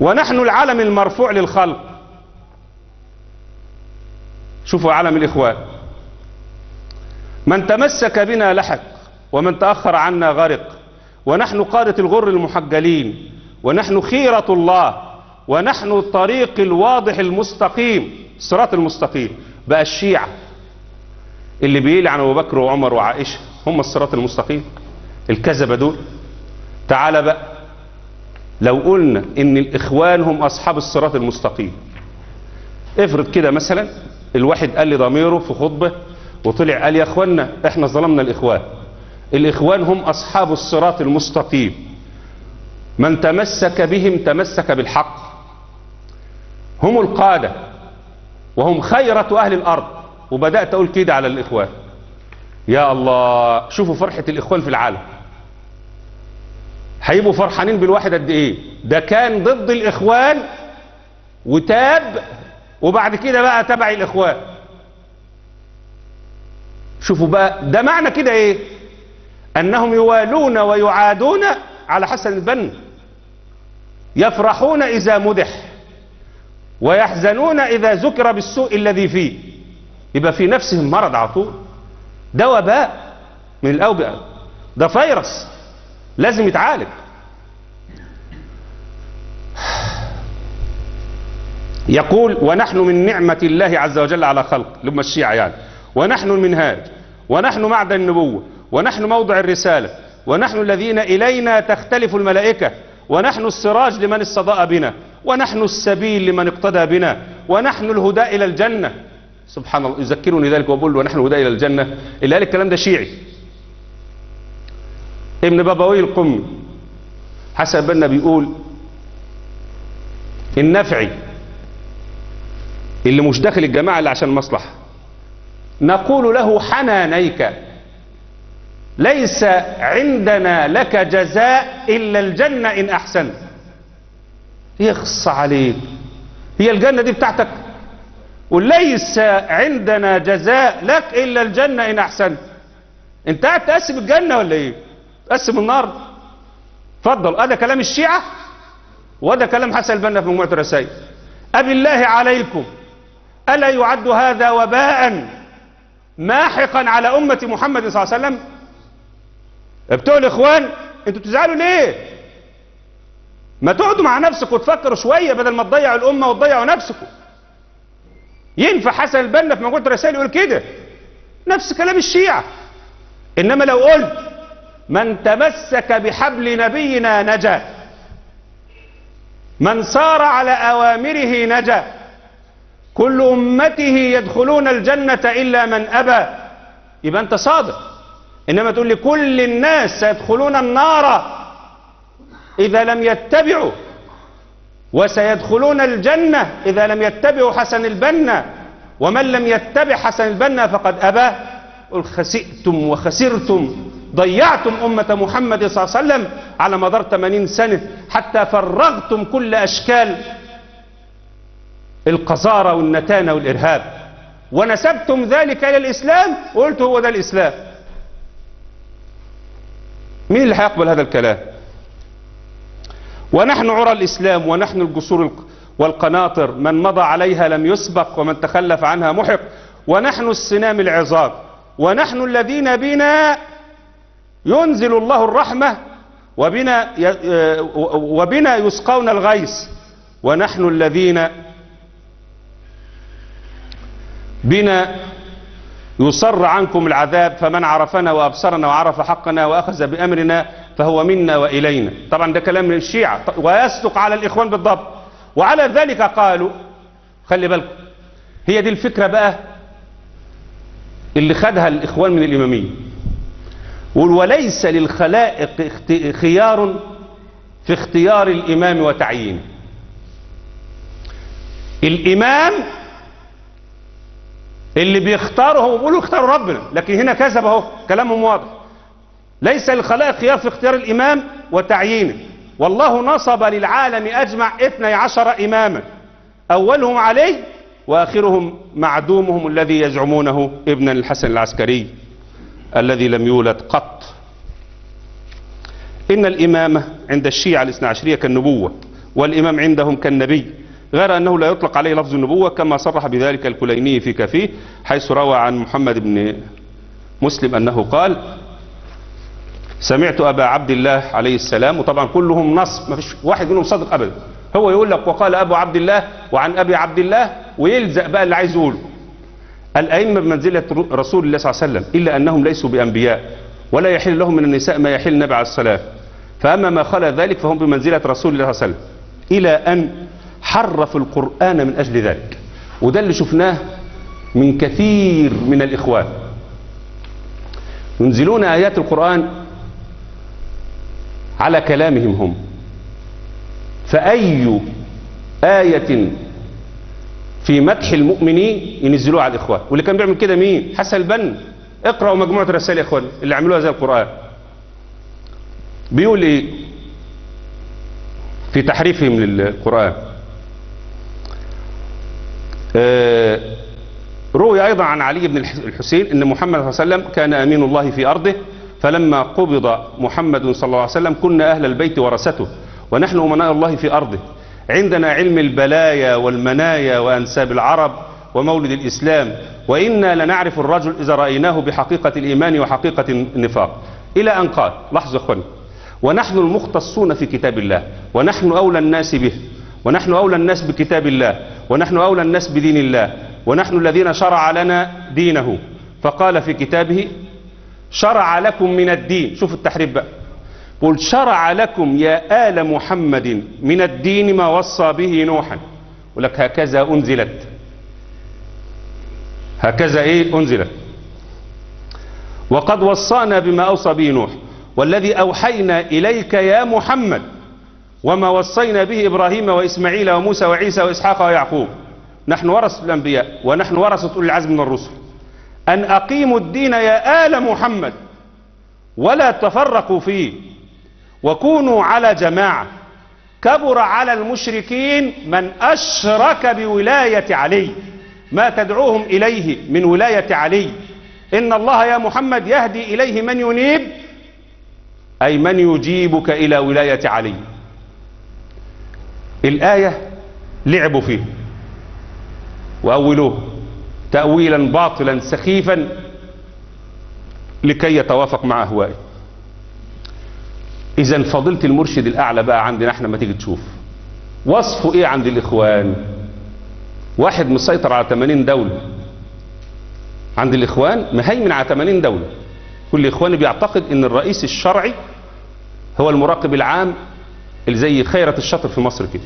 S1: ونحن العلم المرفوع للخلق. شوفوا علم الإخوان. من تمسك بنا لحق ومن تأخر عنا غرق. ونحن قادة الغر المحجلين. ونحن خيرة الله. ونحن الطريق الواضح المستقيم الصراط المستقيم. بقى الشيعة اللي بيلعن أبو بكر وعمر وعائشة هم الصراط المستقيم. الكذبة دول. تعال بقى. لو قلنا إن الإخوان هم أصحاب الصراط المستقيم افرض كده مثلا الواحد قال لي ضميره في خطبة وطلع قال يا اخوانا إحنا ظلمنا الإخوان. الإخوان هم أصحاب الصراط المستقيم. من تمسك بهم تمسك بالحق. هم القادة وهم خيرة أهل الأرض. وبدأت أقول كده على الإخوان. يا الله شوفوا فرحة الإخوان في العالم. هيبقوا فرحانين بالواحد قد إيه؟ ده كان ضد الإخوان وتاب وبعد كده بقى تبع الإخوان. شوفوا بقى ده معنى كده إيه؟ أنهم يوالون ويعادون على حسن البنا يفرحون إذا مدح. ويحزنون إذا ذكر بالسوء الذي فيه. يبقى في نفسهم مرض على طول. ده وباء من الأوبئة. ده فيروس. لازم يتعالج. يقول ونحن من نعمة الله عز وجل على خلق. لما الشيعة يعني. ونحن المنهاج. ونحن معدن النبوة. ونحن موضع الرسالة. ونحن الذين إلينا تختلف الملائكة. ونحن السراج لمن استضاء بنا. ونحن السبيل لمن اقتدى بنا ونحن الهدى إلى الجنة. سبحان الله يذكرني ذلك وأقول ونحن الهدى إلى الجنة. اللي قال الكلام ده شيعي. ابن بابوي القمي حسب بنا بيقول النفعي اللي مش داخل الجماعة اللي عشان مصلحة. نقول له حنانيك ليس عندنا لك جزاء إلا الجنة إن أحسنت. يخص عليك. هي الجنة دي بتاعتك. وليس عندنا جزاء لك إلا الجنة إن أحسنت أنت قاعد تقسم الجنة ولا إيه؟ تقسم النار. اتفضل. هذا كلام الشيعة وهذا كلام حسن البنا في مجموعة الرسائل. أبي الله عليكم. ألا يعد هذا وباء ماحقا على أمة محمد صلى الله عليه وسلم؟ بتوع الإخوان أنتوا بتزعلوا ليه؟ ما تقعدوا مع نفسكم وتفكروا شوية بدل ما تضيعوا الأمة وتضيعوا نفسكم. ينفع حسن البنا في مجموعة الرسائل يقول كده. نفس كلام الشيعة. إنما لو قلت من تمسك بحبل نبينا نجا. من سار على أوامره نجا. كل أمته يدخلون الجنة إلا من أبى. يبقى أنت صادق. إنما تقول لي كل الناس سيدخلون النار. إذا لم يتبعوا وسيدخلون الجنة إذا لم يتبعوا حسن البنا. ومن لم يتبع حسن البنا فقد أباه قل خسئتم وخسرتم. ضيعتم أمة محمد صلى الله عليه وسلم على مدار 80 سنة حتى فرغتم كل أشكال القذارة والنتانة والإرهاب. ونسبتم ذلك إلى الإسلام. وقلت هو ده الإسلام. مين اللي هيقبل هذا الكلام؟ ونحن عرى الإسلام ونحن الجسور والقناطر من مضى عليها لم يسبق ومن تخلف عنها محق. ونحن السنام العظام. ونحن الذين بنا ينزل الله الرحمة وبنا وبنا يسقون الغيث. ونحن الذين بنا يصر عنكم العذاب فمن عرفنا وأبصرنا وعرف حقنا وأخذ بأمرنا فهو منا وإلينا. طبعا ده كلام من الشيعة. ويصدق على الإخوان بالضبط. وعلى ذلك قالوا خلي بالكم هي دي الفكرة بقى اللي خدها الإخوان من الإمامية وليس للخلائق خيار في اختيار الإمام وتعيينه. الإمام اللي بيختاره هو بيقولوا اختاروا ربنا لكن هنا كذب أهو كلامهم واضح. ليس للخلائق خيار في اختيار الإمام وتعيينه. والله نصب للعالم أجمع اثني عشر إماما. أولهم علي وآخرهم معدومهم الذي يزعمونه ابن الحسن العسكري الذي لم يولد قط. إن الإمامة عند الشيعة الاثنى عشرية كالنبوة والإمام عندهم كالنبي غير أنه لا يطلق عليه لفظ النبوة كما صرح بذلك الكليني في كفيه حيث روى عن محمد بن مسلم أنه قال سمعت أبا عبد الله عليه السلام وطبعا كلهم نص ما فيش واحد منهم صادق أبدا. هو يقول لك وقال أبو عبد الله وعن أبي عبد الله ويلزق بقى اللي عايز يقوله. الأئمة بمنزلة رسول الله صلى الله عليه وسلم إلا أنهم ليسوا بأنبياء ولا يحل لهم من النساء ما يحل النبي عليه الصلاة. فأما ما خلا ذلك فهم بمنزلة رسول الله صلى الله عليه وسلم. إلى أن حرفوا القرآن من أجل ذلك. وده اللي شفناه من كثير من الإخوان. ينزلون آيات القرآن على كلامهم هم. فأي آية في مدح المؤمنين ينزلوها على الإخوان؟ واللي كان بيعمل كده مين؟ حسن البن اقرأوا مجموعة رسائل يا إخوان اللي عملوها زي القرآن. بيقول إيه في تحريفهم للقرآن آه روي أيضا عن علي بن الحسين أن محمد صلى الله عليه وسلم كان أمين الله في أرضه فلما قبض محمد صلى الله عليه وسلم كنا أهل البيت ورثته ونحن أمناء الله في أرضه. عندنا علم البلايا والمنايا وأنساب العرب ومولد الإسلام وإنا لنعرف الرجل إذا رأيناه بحقيقة الإيمان وحقيقة النفاق. إلى أن قال لحظة أخواني ونحن المختصون في كتاب الله ونحن أولى الناس به ونحن أولى الناس بكتاب الله ونحن أولى الناس بدين الله ونحن الذين شرع لنا دينه. فقال في كتابه شرع لكم من الدين. شوف التحريف بقى. قل شرع لكم يا آل محمد من الدين ما وصى به نوحا. ولك هكذا أنزلت. هكذا إيه أنزلت؟ وقد وصانا بما أوصى به نوح. والذي أوحينا إليك يا محمد وما وصينا به إبراهيم وإسماعيل وموسى وعيسى وإسحاق ويعقوب. نحن ورثة الأنبياء ونحن ورثة أولي العزم من الرسل. أن أقيموا الدين يا آل محمد ولا تفرقوا فيه وكونوا على جماعة. كبر على المشركين من أشرك بولاية علي ما تدعوهم إليه من ولاية علي. إن الله يا محمد يهدي إليه من ينيب أي من يجيبك إلى ولاية علي. الآية لعبوا فيه. وأولوه. تأويلا باطلا سخيفا لكي يتوافق مع أهوائه اذا فضيله المرشد الأعلى بقى عندنا إحنا ما تيجي تشوف. وصفه إيه عند الإخوان؟ واحد مسيطر على 80 دولة. عند الإخوان؟ مهيمن على 80 دولة. كل إخواني بيعتقد إن الرئيس الشرعي هو المراقب العام اللي زي خيرة الشاطر في مصر كده.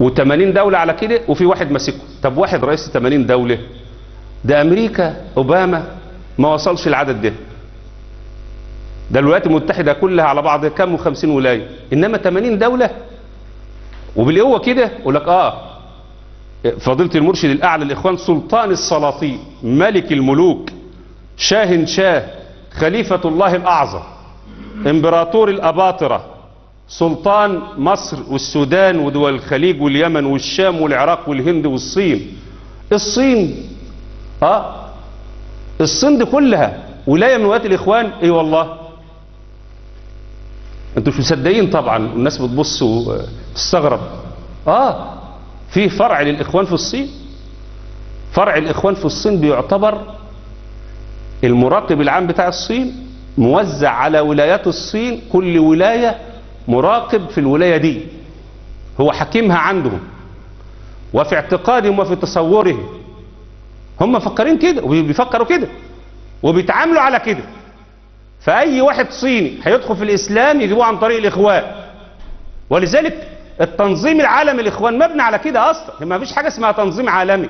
S1: و80 دولة على كده وفي واحد ماسكه. طب واحد رئيس 80 دولة ده أمريكا أوباما ما وصلش العدد ده. ده الولايات المتحدة كلها على بعض كام و50 ولاية. إنما 80 دولة وبالقوة كده يقول لك آه فضيلة المرشد الأعلى الاخوان سلطان السلاطين ملك الملوك شاه شاه خليفة الله الأعظم إمبراطور الأباطرة. سلطان مصر والسودان ودول الخليج واليمن والشام والعراق والهند والصين. الصين آه الصين دي كلها ولاية من ولايات الإخوان. إي والله. أنتوا مش مصدقين طبعا الناس بتبص وتستغرب آه في فرع للإخوان في الصين. فرع الإخوان في الصين بيعتبر المراقب العام بتاع الصين موزع على ولايات الصين. كل ولاية مراقب في الولاية دي. هو حكيمها عندهم. وفي اعتقادهم وفي تصورهم هم فكرين كده وبيفكروا كده. وبيتعاملوا على كده. فأي واحد صيني هيدخل في الإسلام يجيبوه عن طريق الإخوان. ولذلك التنظيم العالمي الإخوان مبني على كده أصلا. ما فيش حاجة اسمها تنظيم عالمي.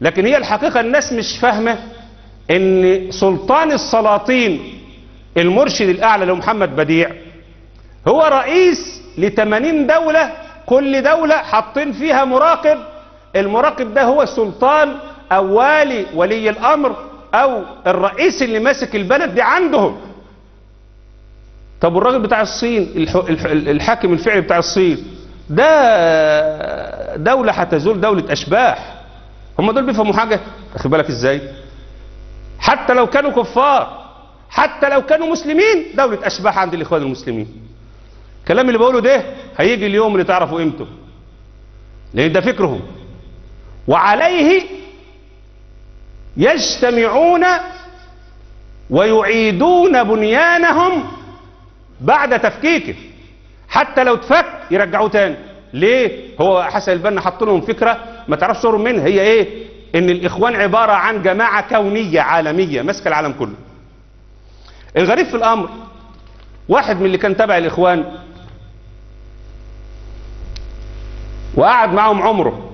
S1: لكن هي الحقيقة الناس مش فاهمة إن سلطان السلاطين المرشد الأعلى لمحمد بديع هو رئيس ل 80 دولة كل دولة حاطين فيها مراقب. المراقب ده هو السلطان أو والي ولي الأمر أو الرئيس اللي ماسك البلد دي عندهم. طب والراجل بتاع الصين الحاكم الفعلي بتاع الصين ده دولة هتزول دولة أشباح. هم دول بيفهموا حاجة؟ اخد بالك إزاي؟ حتى لو كانوا كفار حتى لو كانوا مسلمين دولة أشباح عند الإخوان المسلمين. الكلام اللي بقوله ده هيجي اليوم اللي تعرفوا قيمته. لأن ده فكرهم. وعليه يجتمعون ويعيدون بنيانهم بعد تفكيكه. حتى لو تفك يرجعوه تاني. ليه؟ هو حسن البنا حط لهم فكرة ما تعرفش صورهم منها. هي إيه؟ إن الإخوان عبارة عن جماعة كونية عالمية ماسكة العالم كله. الغريب في الأمر واحد من اللي كان تبع الإخوان وقعد معهم عمره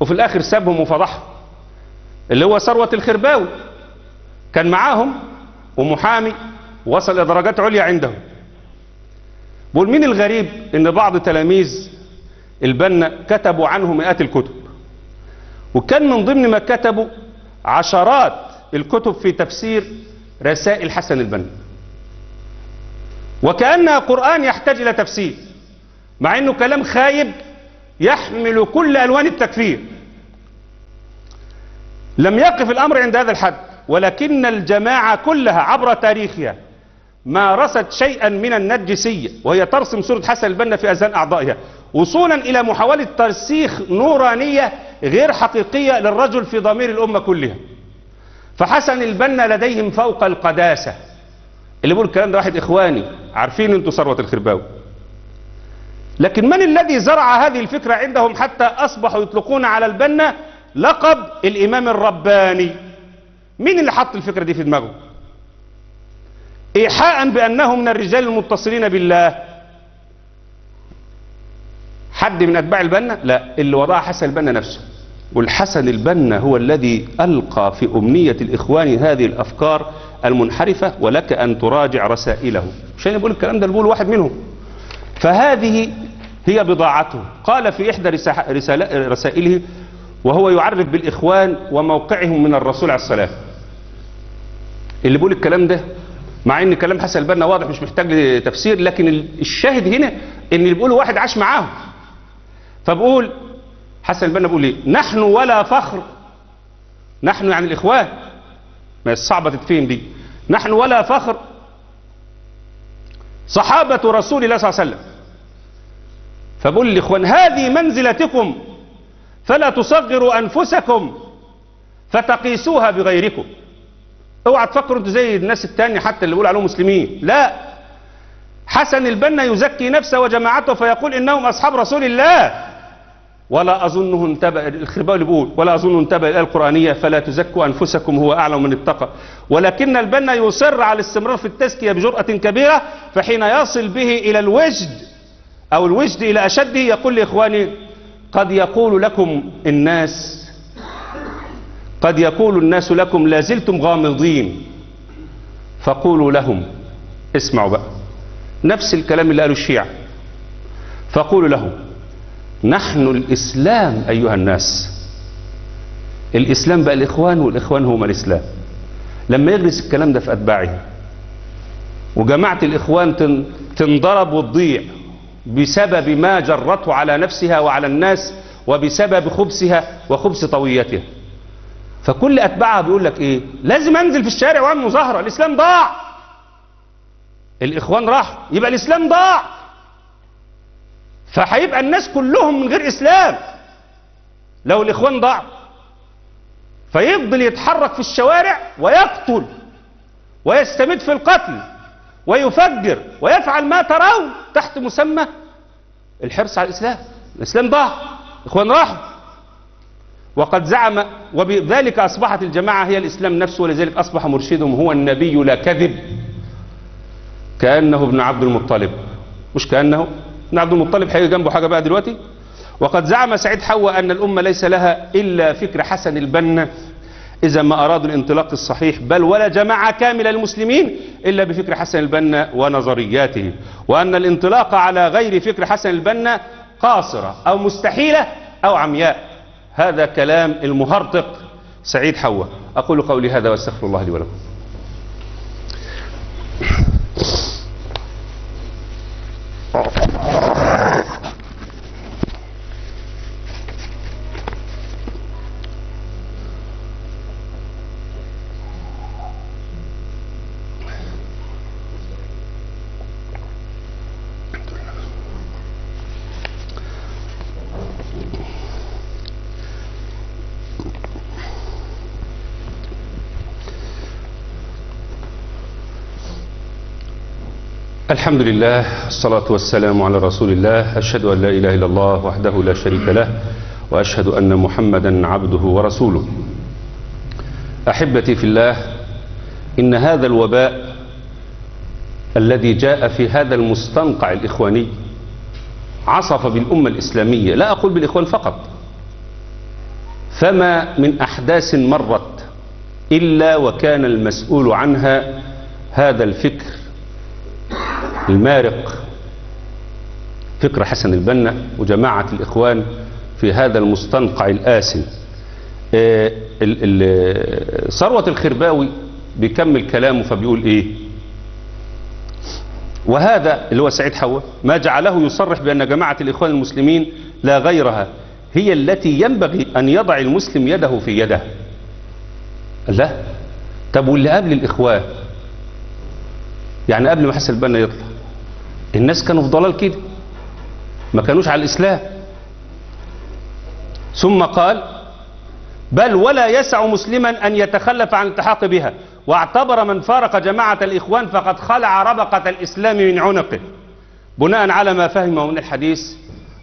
S1: وفي الآخر سابهم وفضحهم اللي هو ثروة الخرباوي. كان معاهم ومحامي وصل درجات عليا عندهم. بقول مين الغريب إن بعض تلاميذ البنا كتبوا عنه مئات الكتب؟ وكان من ضمن ما كتبوا عشرات الكتب في تفسير رسائل حسن البنا. وكأنها قرآن يحتاج إلى تفسير مع أنه كلام خايب يحمل كل ألوان التكفير. لم يقف الأمر عند هذا الحد ولكن الجماعة كلها عبر تاريخها مارست شيئا من النرجسية وهي ترسم صورة حسن البنا في أذهان أعضائها. وصولا إلى محاولة ترسيخ نورانية غير حقيقية للرجل في ضمير الأمة كلها. فحسن البنا لديهم فوق القداسة. اللي بيقول الكلام ده واحد إخواني عارفين أنتوا ثروة الخرباوي. لكن من الذي زرع هذه الفكرة عندهم حتى أصبحوا يطلقون على البنا؟ لقب الإمام الرباني. مين اللي حط الفكرة دي في دماغه؟ إيحاء بأنه من الرجال المتصلين بالله. حد من أتباع البنا؟ لا اللي وضعها حسن البنا نفسه. والحسن البنا هو الذي ألقى في أمنية الإخوان هذه الأفكار المنحرفة ولك أن تراجع رسائله. عشان يقول الكلام ده؟ بيقول واحد منهم. فهذه هي بضاعته. قال في إحدى رسائله وهو يعرف بالإخوان وموقعهم من الرسول عليه السلام اللي بيقول الكلام ده مع إن كلام حسن البنا واضح مش محتاج تفسير لكن الشاهد هنا إن اللي بيقوله واحد عاش معاهم. فبقول حسن البنا بيقول إيه؟ نحن ولا فخر. نحن يعني الإخوان. ما صعبة تتفهم دي. نحن ولا فخر. صحابة رسول الله صلى الله عليه وسلم. فبقول الاخوان هذه منزلتكم فلا تصغروا أنفسكم فتقيسوها بغيركم. اوعى تفكروا أنتوا زي الناس التانية حتى اللي بيقول عليهم مسلمين. لا. حسن البنا يزكي نفسه وجماعته فيقول إنهم أصحاب رسول الله. ولا أظنه انتبه الخرباوي بيقول ولا أظنه انتبه الآية القرآنية فلا تزكوا أنفسكم هو أعلم من اتقى. ولكن البنا يصر على الاستمرار في التزكية بجرأة كبيرة فحين يصل به إلى الوجد أو الوجد إلى أشده يقول لإخواني قد يقول لكم الناس قد يقول الناس لكم لا زلتم غامضين. فقولوا لهم اسمعوا بقى نفس الكلام اللي قاله الشيعة. فقولوا لهم نحن الإسلام أيها الناس. الإسلام بقى الإخوان والإخوان هم الإسلام. لما يجلس الكلام ده في أتباعه وجماعة الإخوان تن- تنضرب وتضيع. بسبب ما جرته على نفسها وعلى الناس وبسبب خبثها وخبث طويتها فكل أتباعها بيقول لك إيه؟ لازم أنزل في الشارع وأعمل مظاهرة الإسلام ضاع. الإخوان راح يبقى الإسلام ضاع. فهيبقى الناس كلهم من غير إسلام. لو الإخوان ضاع فيفضل يتحرك في الشوارع ويقتل ويستمد في القتل. ويفجر ويفعل ما ترون تحت مسمى الحرص على الإسلام. الإسلام ضاع. إخوان راحوا. وقد زعم وبذلك أصبحت الجماعة هي الإسلام نفسه ولذلك أصبح مرشدهم هو النبي لا كذب. كأنه ابن عبد المطلب. مش كأنه. ابن عبد المطلب هيجي جنبه حاجة بقى دلوقتي. وقد زعم سعيد حواء أن الأمة ليس لها إلا فكر حسن البنا إذا ما أرادوا الانطلاق الصحيح بل ولا جماعة كاملة للمسلمين إلا بفكر حسن البنا ونظرياته وأن الانطلاق على غير فكر حسن البنا قاصرة أو مستحيلة أو عمياء. هذا كلام المهرطق سعيد حواء. أقول قولي هذا واستغفر الله لي ولكم. <laughs> الحمد لله الصلاة والسلام على رسول الله أشهد أن لا إله إلا الله وحده لا شريك له وأشهد أن محمدا عبده ورسوله. أحبتي في الله إن هذا الوباء الذي جاء في هذا المستنقع الإخواني عصف بالأمة الإسلامية لا أقول بالإخوان فقط فما من أحداث مرت إلا وكان المسؤول عنها هذا الفكر المارق. فكر حسن البنا وجماعة الإخوان في هذا المستنقع الآسن آه، ثروة الخرباوي بيكمل كلامه فبيقول إيه؟ وهذا اللي هو سعيد حوا ما جعله يصرح بأن جماعة الإخوان المسلمين لا غيرها هي التي ينبغي أن يضع المسلم يده في يده. لا. طب واللي قبل الإخوان؟ يعني قبل ما حسن البنا يطلع. الناس كانوا في ضلال كده ما كانوش على الإسلام ثم قال بل ولا يسع مسلما أن يتخلف عن الالتحاق بها. واعتبر من فارق جماعة الإخوان فقد خلع ربقة الإسلام من عنقه. بناء على ما فهمه من الحديث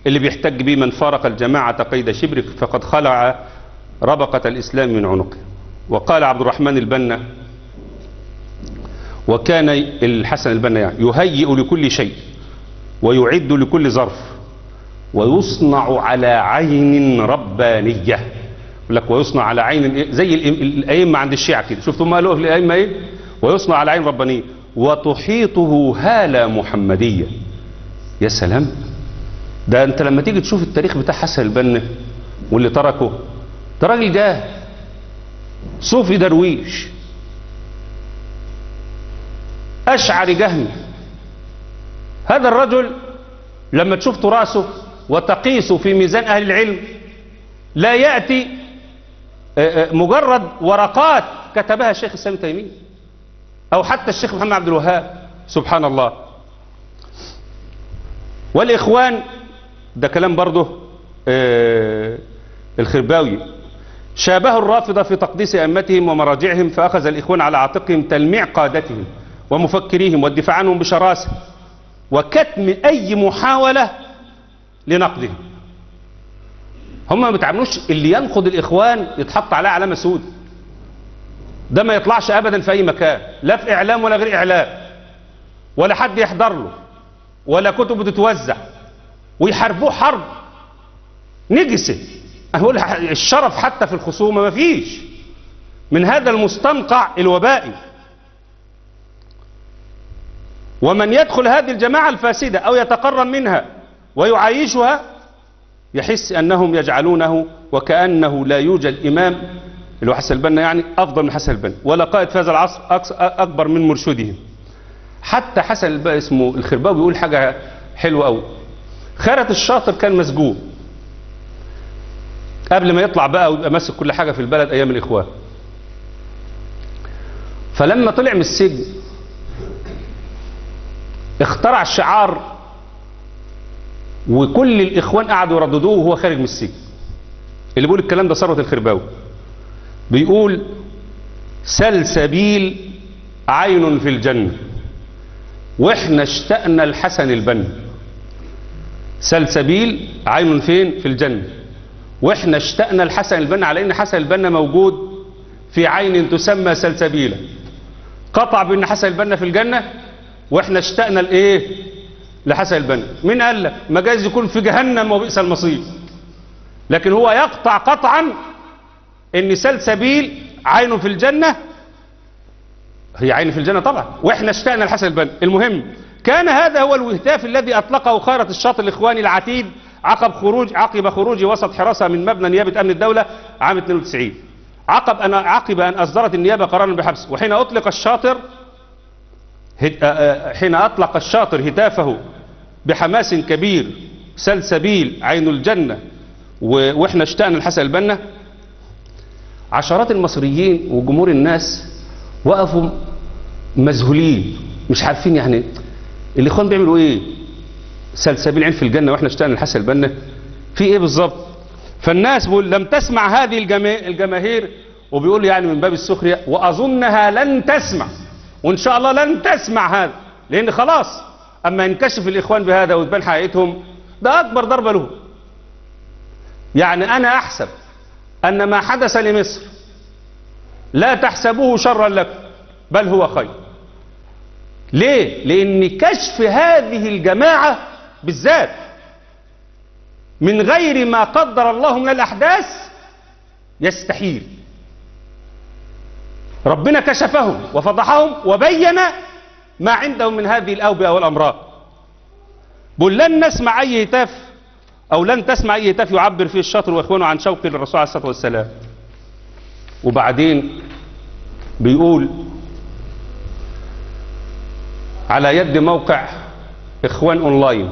S1: اللي بيحتج به من فارق الجماعة قيد شبر فقد خلع ربقة الإسلام من عنقه. وقال عبد الرحمن البنا وكان الحسن البنا يهيئ لكل شيء ويعد لكل ظرف ويصنع على عين ربانية. يقول لك ويصنع على عين؟ زي الأئمة عند الشيعة كده. شفتوا ما قالوا في الأئمة إيه؟ ويصنع على عين ربانية. وتحيطه هالة محمدية. يا سلام! ده أنت لما تيجي تشوف التاريخ بتاع حسن البنا واللي تركه ده راجل جاه صوفي درويش. أشعر جهمي هذا الرجل لما تشوف تراثه وتقيسه في ميزان أهل العلم لا يأتي آه، آه، مجرد ورقات كتبها الشيخ الإسلام تيمية أو حتى الشيخ محمد عبد الوهاب. سبحان الله. والإخوان ده كلام برضه آه، الخرباوي. شابهوا الرافضة في تقديس أئمتهم ومراجعهم فأخذ الإخوان على عاتقهم تلميع قادتهم. ومفكريهم والدفاع عنهم بشراسة وكتم أي محاولة لنقدهم هم ما بيتعاملوش اللي ينقد الإخوان يتحط عليه علامة سود. ده ما يطلعش أبدا في أي مكان لا في إعلام ولا غير إعلام ولا حد يحضر له ولا كتب بتتوزع ويحاربوه حرب نجسة. أقول الشرف حتى في الخصومة ما فيش. من هذا المستنقع الوبائي. ومن يدخل هذه الجماعة الفاسدة أو يتقرب منها ويعايشها يحس أنهم يجعلونه وكأنه لا يوجد إمام. اللي هو حسن البنا يعني أفضل من حسن البنا. ولا قائد في هذا العصر أكبر من مرشدهم حتى حسن البنا اسمه الخرباوي بيقول حاجة حلوة أوي. خيرت الشاطر كان مسجون. قبل ما يطلع بقى ويبقى ماسك كل حاجة في البلد أيام الإخوان. فلما طلع من السجن اخترع شعار وكل الإخوان قعدوا يرددوه وهو خارج من السجن. اللي بيقول الكلام ده ثروت الخرباوي. بيقول سلسبيل عين في الجنة. وإحنا اشتقنا الحسن البنا. سلسبيل عين فين؟ في الجنة. وإحنا اشتقنا الحسن البنا على إن حسن البنا موجود في عين تسمى سلسبيلا قطع بأن حسن البنا في الجنة؟ وإحنا اشتقنا الايه لحسن البنا. مين قال لك؟ ما جايز يكون في جهنم وبئس المصير. لكن هو يقطع قطعا إن سلسبيل عينه في الجنة هي عين في الجنة طبعا. وإحنا اشتقنا لحسن البنا. المهم كان هذا هو الوهتاف الذي أطلقه خيرة الشاطئ الإخواني العتيد عقب خروج عقب خروج وسط حراسة من مبنى نيابة أمن الدولة عام 92 عقب ان عقب أن أصدرت النيابة قرارا بحبس. وحين أطلق الشاطر حين أطلق الشاطر هتافه بحماس كبير سلسبيل عين الجنة وإحنا اشتقنا لحسن البنا عشرات المصريين وجمهور الناس وقفوا مذهولين مش عارفين يعني الاخوان بيعملوا إيه؟ سلسبيل عين في الجنة وإحنا اشتقنا لحسن البنا. في إيه بالظبط؟ فالناس بيقول لم تسمع هذه الجماهير وبيقول يعني من باب السخرية وأظنها لن تسمع. وإن شاء الله لن تسمع هذا لأن خلاص أما ينكشف الإخوان بهذا وتبان حقيقتهم ده أكبر ضربة له. يعني أنا أحسب أن ما حدث لمصر لا تحسبوه شرا لكم بل هو خير. ليه؟ لأن كشف هذه الجماعة بالذات من غير ما قدر الله من الأحداث يستحيل. ربنا كشفهم وفضحهم وبين ما عندهم من هذه الأوبئة والأمراض. بل لن نسمع أي هتاف أو لن تسمع أي هتاف يعبر فيه الشاطر وإخوانه عن شوق للرسول عليه الصلاة والسلام. وبعدين بيقول على يد موقع إخوان أونلاين.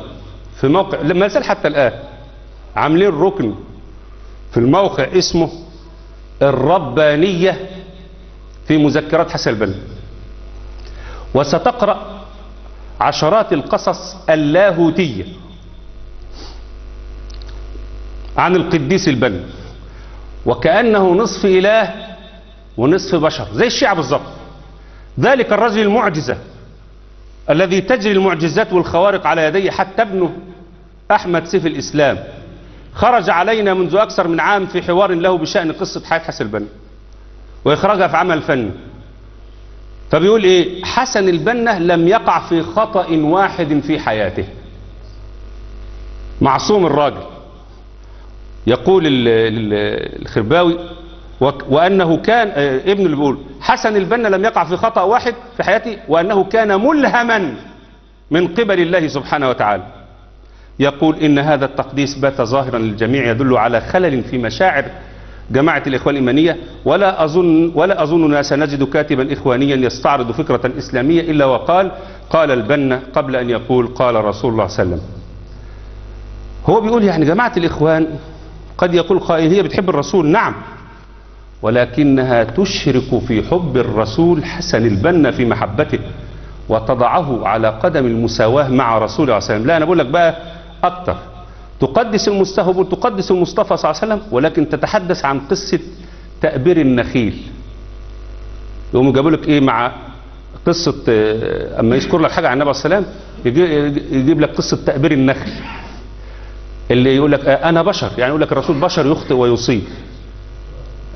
S1: في موقع لما زال حتى الآن عاملين ركن في الموقع اسمه الربانية في مذكرات حسن البنا وستقرأ عشرات القصص اللاهوتية عن القديس البنا وكأنه نصف إله ونصف بشر زي الشيعة بالظبط ذلك الرجل المعجزة الذي تجري المعجزات والخوارق على يديه حتى ابنه أحمد سيف الإسلام خرج علينا منذ أكثر من عام في حوار له بشأن قصة حياة حسن البنا وإخراجها في عمل فني. فبيقول إيه؟ حسن البنا لم يقع في خطأ واحد في حياته. معصوم الراجل. يقول الخرباوي وأنه كان ابن اللي بيقول حسن البنا لم يقع في خطأ واحد في حياته وأنه كان ملهما من قبل الله سبحانه وتعالى. يقول إن هذا التقديس بات ظاهرا للجميع يدل على خلل في مشاعر جماعة الإخوان الإيمانية ولا أظن ولا أظننا سنجد كاتبا إخوانيا يستعرض فكرة إسلامية إلا وقال قال البنا قبل أن يقول قال رسول الله صلى الله عليه وسلم. هو بيقول يعني جماعة الإخوان قد يقول قائل هي بتحب الرسول؟ نعم. ولكنها تشرك في حب الرسول حسن البنا في محبته وتضعه على قدم المساواة مع رسول الله صلى الله عليه وسلم. لا أنا بقول لك بقى أكتر. تقدس المستهب تقدس المصطفى صلى الله عليه وسلم ولكن تتحدث عن قصة تأبير النخيل. يقوموا جابوا لك إيه مع قصة أما يذكر لك حاجة عن النبي عليه يجي- يجيب لك قصة تأبير النخل. اللي يقول لك آه، أنا بشر يعني يقول لك الرسول بشر يخطئ ويصيب.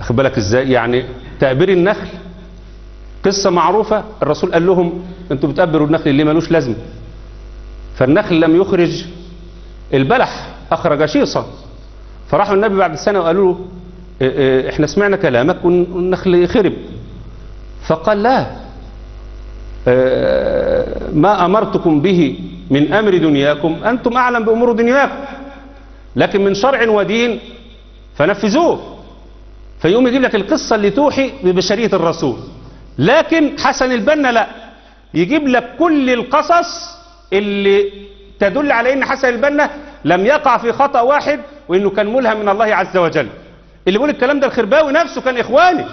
S1: أخد بالك إزاي؟ يعني تأبير النخل قصة معروفة الرسول قال لهم أنتوا بتأبروا النخل اللي ملوش لازمة. فالنخل لم يخرج البلح أخرج شيصا. فراحوا النبي بعد سنة وقالوا له إيه إيه إحنا سمعنا كلامك والنخل خرب. فقال لا آه، ما أمرتكم به من أمر دنياكم أنتم أعلم بأمور دنياكم. لكن من شرع ودين فنفذوه. فيقوم يجيب لك القصة اللي توحي ببشرية الرسول. لكن حسن البنا لا يجيب لك كل القصص اللي تدل على إن حسن البنا لم يقع في خطأ واحد وإنه كان ملهم من الله عز وجل. اللي بيقول الكلام ده الخرباوي نفسه كان إخواني.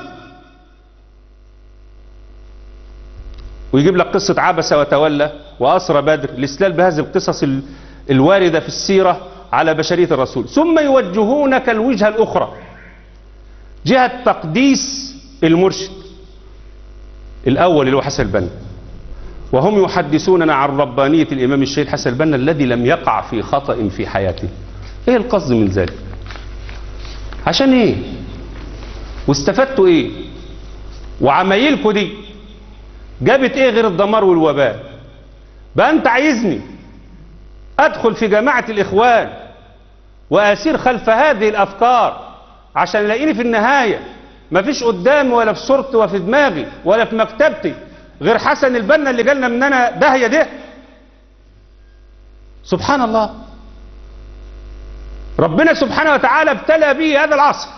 S1: ويجيب لك قصة عبس وتولى وأسرى بدر الاستدلال بهذه القصص ال- الواردة في السيرة على بشرية الرسول. ثم يوجهونك الوجهة الأخرى. جهة تقديس المرشد. الأول اللي هو حسن البنا. وهم يحدثوننا عن ربانية الإمام الشهيد حسن البنا الذي لم يقع في خطأ في حياته. إيه القصد من ذلك؟ عشان إيه؟ واستفدتوا إيه؟ وعمايلكوا دي جابت إيه غير الدمار والوباء؟ بقى أنت عايزني أدخل في جماعة الإخوان وأسير خلف هذه الأفكار عشان يلاقيني في النهاية. مفيش قدامي ولا في صورتي ولا في دماغي ولا في مكتبتي. غير حسن البنا اللي جالنا مننا داهية ده سبحان الله. ربنا سبحانه وتعالى ابتلى به هذا العصر.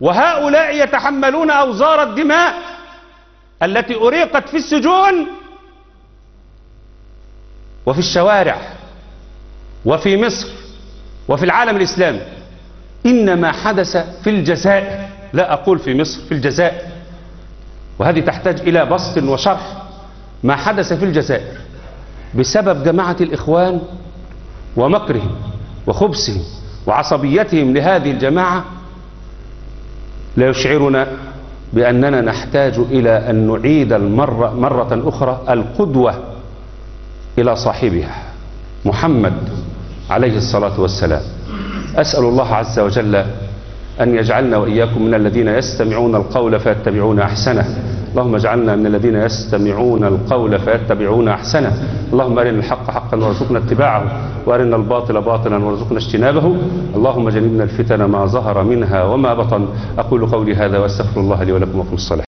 S1: وهؤلاء يتحملون أوزار الدماء التي أريقت في السجون وفي الشوارع وفي مصر وفي العالم الإسلامي. إنما حدث في الجزائر لا أقول في مصر في الجزائر وهذه تحتاج إلى بسط وشرح ما حدث في الجزائر بسبب جماعة الإخوان ومكرهم وخبثهم وعصبيتهم لهذه الجماعة لا يشعرنا بأننا نحتاج إلى أن نعيد المرة مرة أخرى القدوة إلى صاحبها محمد عليه الصلاة والسلام. أسأل الله عز وجل أن يجعلنا وإياكم من الذين يستمعون القول فيتبعون أحسنه. اللهم اجعلنا من الذين يستمعون القول فيتبعون أحسنه. اللهم أرنا الحق حقا وارزقنا اتباعه وأرنا الباطل باطلا وارزقنا اجتنابه. اللهم جنبنا الفتن ما ظهر منها وما بطن. أقول قولي هذا وأستغفر الله لي ولكم وفي الصلاة.